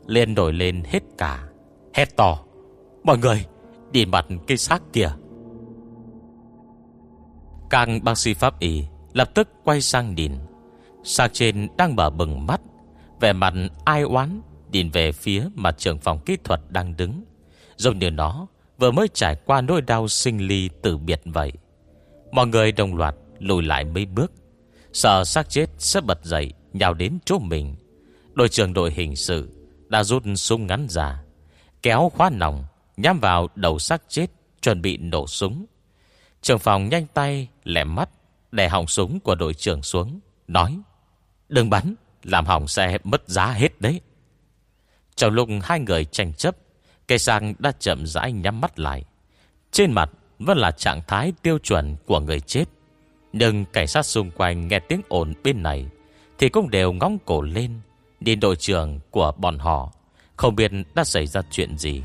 lên nổi lên hết cả. Hét to, Mọi người, đi mặt cây xác kìa. Các bác sĩ pháp y Lập tức quay sang nhìn. Xác trên đang mở bừng mắt, Vẻ mặt ai oán Nhìn về phía mà trưởng phòng kỹ thuật đang đứng. Giống như nó Vừa mới trải qua nỗi đau sinh ly tử biệt vậy. Mọi người đồng loạt lùi lại mấy bước, Sợ xác chết sẽ bật dậy. Nhào đến chỗ mình. Đội trưởng đội hình sự Đã rút súng ngắn ra, Kéo khóa nòng, Nhắm vào đầu xác chết, Chuẩn bị nổ súng. Trường phòng nhanh tay lẻ mắt, Đè hỏng súng của đội trưởng xuống, Nói, Đừng bắn, Làm hỏng xe mất giá hết đấy. Trong lúc hai người tranh chấp, Cây sang đã chậm rãi nhắm mắt lại. Trên mặt vẫn là trạng thái tiêu chuẩn của người chết. Nhưng cảnh sát xung quanh nghe tiếng ồn bên này thì cũng đều ngóng cổ lên, Nhìn đội trưởng của bọn họ, Không biết đã xảy ra chuyện gì.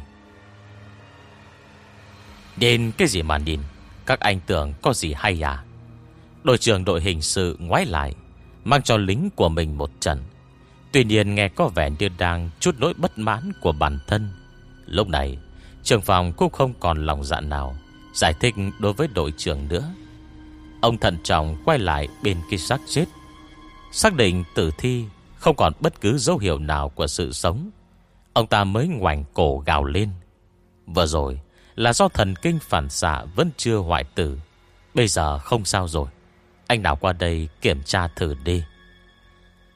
Nhìn cái gì mà nhìn? Các anh tưởng có gì hay à? Đội trưởng đội hình sự ngoái lại, Mang cho lính của mình một trận. Tuy nhiên nghe có vẻ như đang chút lỗi bất mãn của bản thân. Lúc này Trường phòng cũng không còn lòng dạ nào, Giải thích đối với đội trưởng nữa. Ông thận trọng quay lại bên cái xác chết. Xác định tử thi Không còn bất cứ dấu hiệu nào của sự sống. Ông ta mới ngoảnh cổ gào lên. Vừa rồi Là do thần kinh phản xạ Vẫn chưa hoại tử. Bây giờ không sao rồi. Anh nào qua đây kiểm tra thử đi.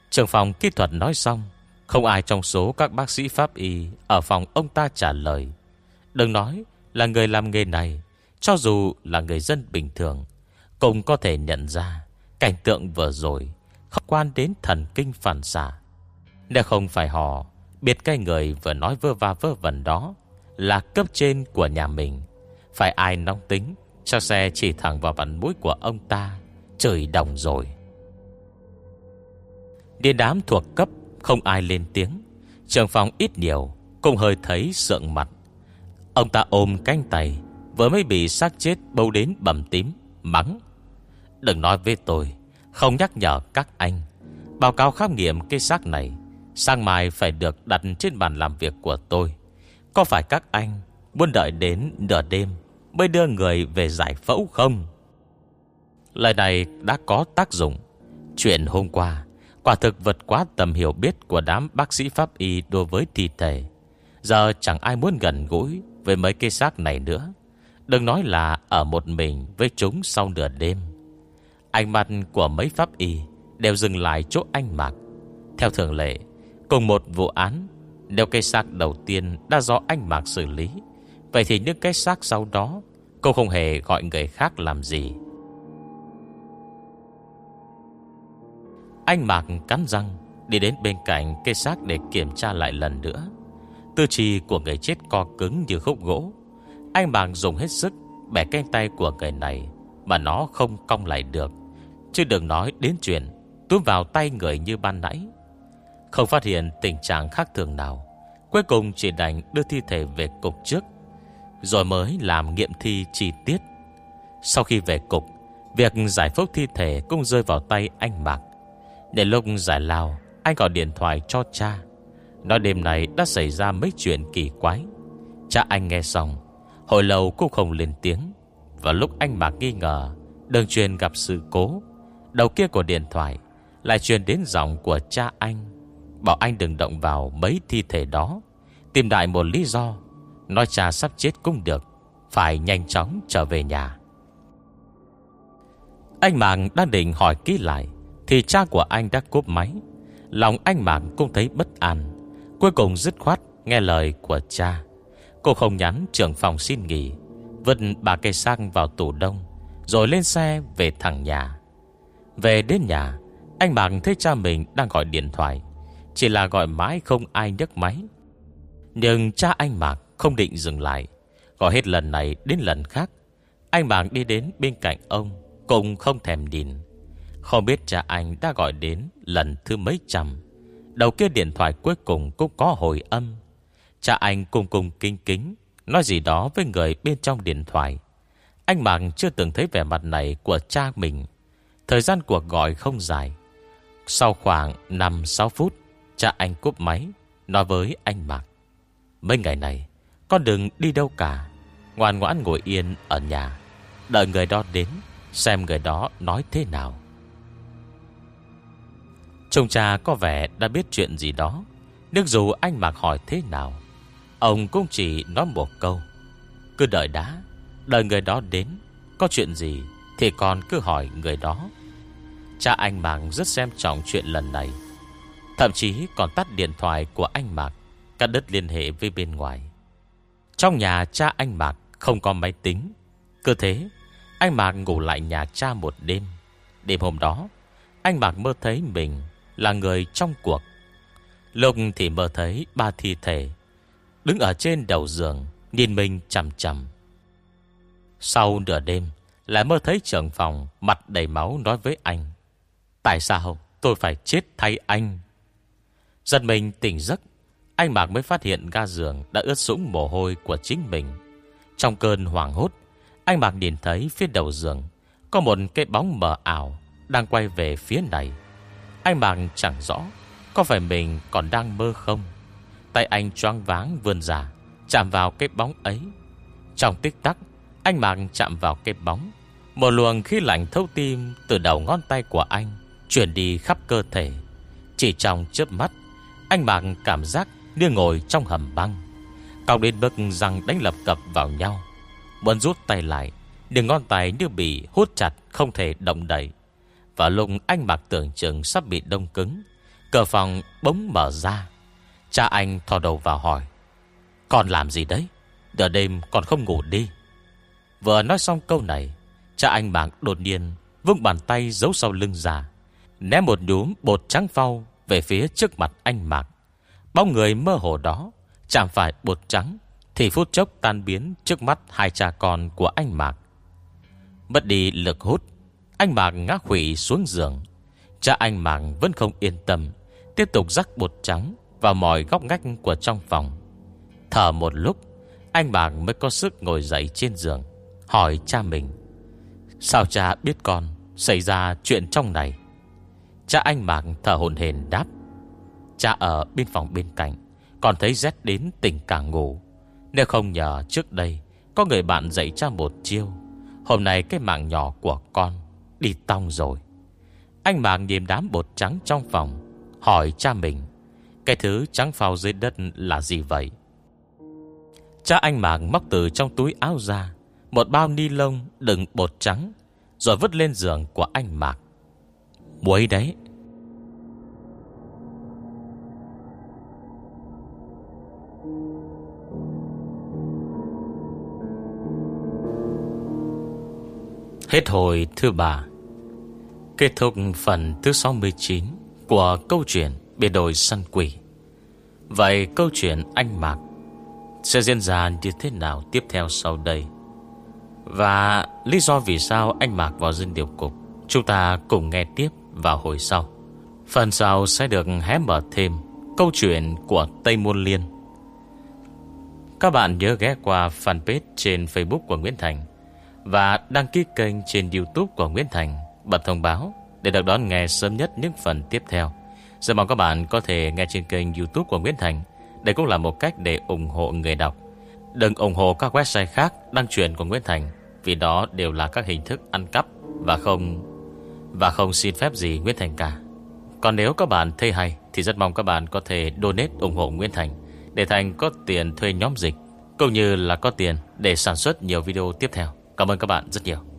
Trường phòng kỹ thuật nói xong, Không ai trong số các bác sĩ pháp y Ở phòng ông ta trả lời. Đừng nói Là người làm nghề này, Cho dù là người dân bình thường, Cũng có thể nhận ra Cảnh tượng vừa rồi không quan đến thần kinh phản xạ. Nếu không phải họ Biết cái người vừa nói vơ va vơ vẩn đó Là cấp trên của nhà mình, Phải ai nóng tính, Cho xe chỉ thẳng vào vặn mũi của ông ta, Trời đồng rồi. Điên đám thuộc cấp, Không ai lên tiếng. Trường phòng ít nhiều, Cũng hơi thấy sượng mặt. Ông ta ôm cánh tay, Vừa mới bị xác chết bâu đến bầm tím, Mắng. Đừng nói với tôi không nhắc nhở các anh. Báo cáo khám nghiệm cái xác này Sang mai phải được đặt trên bàn làm việc của tôi. Có phải các anh Muốn đợi đến nửa đêm Mới đưa người về giải phẫu không? Lời này đã có tác dụng. Chuyện hôm qua, Quả thực vượt quá tầm hiểu biết Của đám bác sĩ pháp y đối với thi thể. Giờ chẳng ai muốn gần gũi Với mấy cây xác này nữa. Đừng nói là ở một mình Với chúng sau nửa đêm. Ánh mặt của mấy pháp y Đều dừng lại chỗ anh Mạc. Theo thường lệ, Cùng một vụ án, Nếu cây xác đầu tiên đã do anh Mạc xử lý, Vậy thì những cái xác sau đó Cô không hề gọi người khác làm gì. Anh Mạc cắn răng, Đi đến bên cạnh cây xác để kiểm tra lại lần nữa. Tư trì của người chết co cứng như khúc gỗ. Anh Mạc dùng hết sức Bẻ cánh tay của người này Mà nó không cong lại được. Chứ đừng nói đến chuyện Túm vào tay người như ban nãy. Không phát hiện tình trạng khác thường nào. Cuối cùng chỉ đành đưa thi thể về cục trước, Rồi mới làm nghiệm thi chi tiết. Sau khi về cục, Việc giải phẫu thi thể cũng rơi vào tay anh Mạc. Để lúc giải lao, Anh gọi điện thoại cho cha. Nói đêm này đã xảy ra mấy chuyện kỳ quái. Cha anh nghe xong, Hồi lâu cũng không lên tiếng. Và lúc anh Mạc nghi ngờ, Đường truyền gặp sự cố Đầu kia của điện thoại Lại truyền đến giọng của cha anh. Bảo anh đừng động vào mấy thi thể đó. Tìm đại một lý do. Nói cha sắp chết cũng được. Phải nhanh chóng trở về nhà. Anh Mạng đang định hỏi kỹ lại, Thì cha của anh đã cúp máy. Lòng anh Mạng cũng thấy bất an. Cuối cùng dứt khoát nghe lời của cha. Cô không nhắn trưởng phòng xin nghỉ, Vứt bà cây xăng vào tủ đông, Rồi lên xe về thẳng nhà về đến nhà, Anh bạn thấy cha mình đang gọi điện thoại. Chỉ là gọi mãi không ai nhấc máy. Nhưng cha anh Mạc không định dừng lại. Gọi hết lần này đến lần khác. Anh bạn đi đến bên cạnh ông, Cũng không thèm nhìn. Không biết cha anh đã gọi đến lần thứ mấy trăm Đầu kia điện thoại cuối cùng cũng có hồi âm. Cha anh cùng cùng kinh kính, Nói gì đó với người bên trong điện thoại. Anh Mạc chưa từng thấy vẻ mặt này của cha mình. Thời gian cuộc gọi không dài. Sau khoảng 5-6 phút, Cha anh cúp máy, Nói với anh Mạc. Mấy ngày này, Con đừng đi đâu cả. Ngoan ngoãn ngồi yên ở nhà. Đợi người đó đến, Xem người đó nói thế nào. Chồng cha có vẻ đã biết chuyện gì đó, Nhưng dù anh Mạc hỏi thế nào, Ông cũng chỉ nói một câu. Cứ đợi đã, Đợi người đó đến, Có chuyện gì thì còn cứ hỏi người đó. Cha anh Mạc rất xem trọng chuyện lần này, Thậm chí còn tắt điện thoại của anh Mạc, Cắt đứt liên hệ với bên ngoài. Trong nhà cha anh Mạc không có máy tính Cơ thế, Anh Mạc ngủ lại nhà cha một đêm. Đêm hôm đó, Anh Mạc mơ thấy mình là người trong cuộc. Lục thì mơ thấy ba thi thể Đứng ở trên đầu giường, Nhìn mình chầm chầm Sau nửa đêm là mơ thấy trưởng phòng, Mặt đầy máu nói với anh. Tại sao tôi phải chết thay anh? Giật mình tỉnh giấc, Anh Mạc mới phát hiện ga giường Đã ướt sũng mồ hôi của chính mình. Trong cơn hoảng hốt, Anh Mạc nhìn thấy phía đầu giường Có một cái bóng mờ ảo Đang quay về phía này. Anh Mạc chẳng rõ Có phải mình còn đang mơ không. Tay anh choáng váng vươn ra, Chạm vào cái bóng ấy. Trong tích tắc anh Mạc chạm vào cái bóng. Một luồng khí lạnh thấu tim Từ đầu ngón tay của anh Chuyển đi khắp cơ thể. Chỉ trong chớp mắt, Anh Mạc cảm giác như ngồi trong hầm băng. Cao đến bức răng đánh lập cập vào nhau. Muốn rút tay lại đường ngón tay như bị hút chặt Không thể động đẩy Và lúc anh Mạc tưởng chừng sắp bị đông cứng, Cửa phòng bỗng mở ra. Cha anh thò đầu vào hỏi, Con làm gì đấy? Đợt đêm còn không ngủ đi. Vừa nói xong câu này, Cha anh Mạc đột nhiên Vung bàn tay giấu sau lưng ra Ném một nhúm bột trắng phao Về phía trước mặt anh Mạc. Bóng người mơ hồ đó Chạm phải bột trắng Thì phút chốc tan biến trước mắt hai cha con của anh Mạc. Mất đi lực hút, Anh Mạc ngã khủy xuống giường. Cha anh Mạc vẫn không yên tâm, Tiếp tục rắc bột trắng Vào mọi góc ngách của trong phòng. Thở một lúc, Anh Mạc mới có sức ngồi dậy trên giường. Hỏi cha mình, Sao cha biết con Xảy ra chuyện trong này? Cha anh Mạc thở hồn hền đáp, Cha ở bên phòng bên cạnh Còn thấy rét đến tỉnh cả ngủ. Nếu không nhờ trước đây, Có người bạn dạy cha một chiêu. Hôm nay cái mạng nhỏ của con Đi tong rồi. Anh Mạc nhìn đám bột trắng trong phòng, Hỏi cha mình, Cái thứ trắng phao dưới đất là gì vậy? Cha anh Mạc móc từ trong túi áo ra một bao ni lông đựng bột trắng Rồi vứt lên giường của anh Mạc. Muối đấy. Hết hồi thứ ba, Kết thúc phần thứ 69 Của câu chuyện Biệt đội săn quỷ. Vậy câu chuyện anh Mạc Sẽ diễn ra như thế nào tiếp theo sau đây? Và lý do vì sao anh Mạc vào dân điều cục, Chúng ta cùng nghe tiếp vào hồi sau. Phần sau sẽ được hé mở thêm Câu chuyện của Tây Môn Liên. Các bạn nhớ ghé qua fanpage trên Facebook của Nguyễn Thành và đăng ký kênh trên youtube của Nguyễn Thành Bật thông báo Để được đón nghe sớm nhất những phần tiếp theo. Rất mong các bạn có thể nghe trên kênh youtube của Nguyễn Thành. Đây cũng là một cách để ủng hộ người đọc. Đừng ủng hộ các website khác đăng truyền của Nguyễn Thành, Vì đó đều là các hình thức ăn cắp Và không Và không xin phép gì Nguyễn Thành cả. Còn nếu các bạn thấy hay Thì rất mong các bạn có thể donate ủng hộ Nguyễn Thành Để Thành có tiền thuê nhóm dịch, Cũng như là có tiền để sản xuất nhiều video tiếp theo. Cảm ơn các bạn rất nhiều.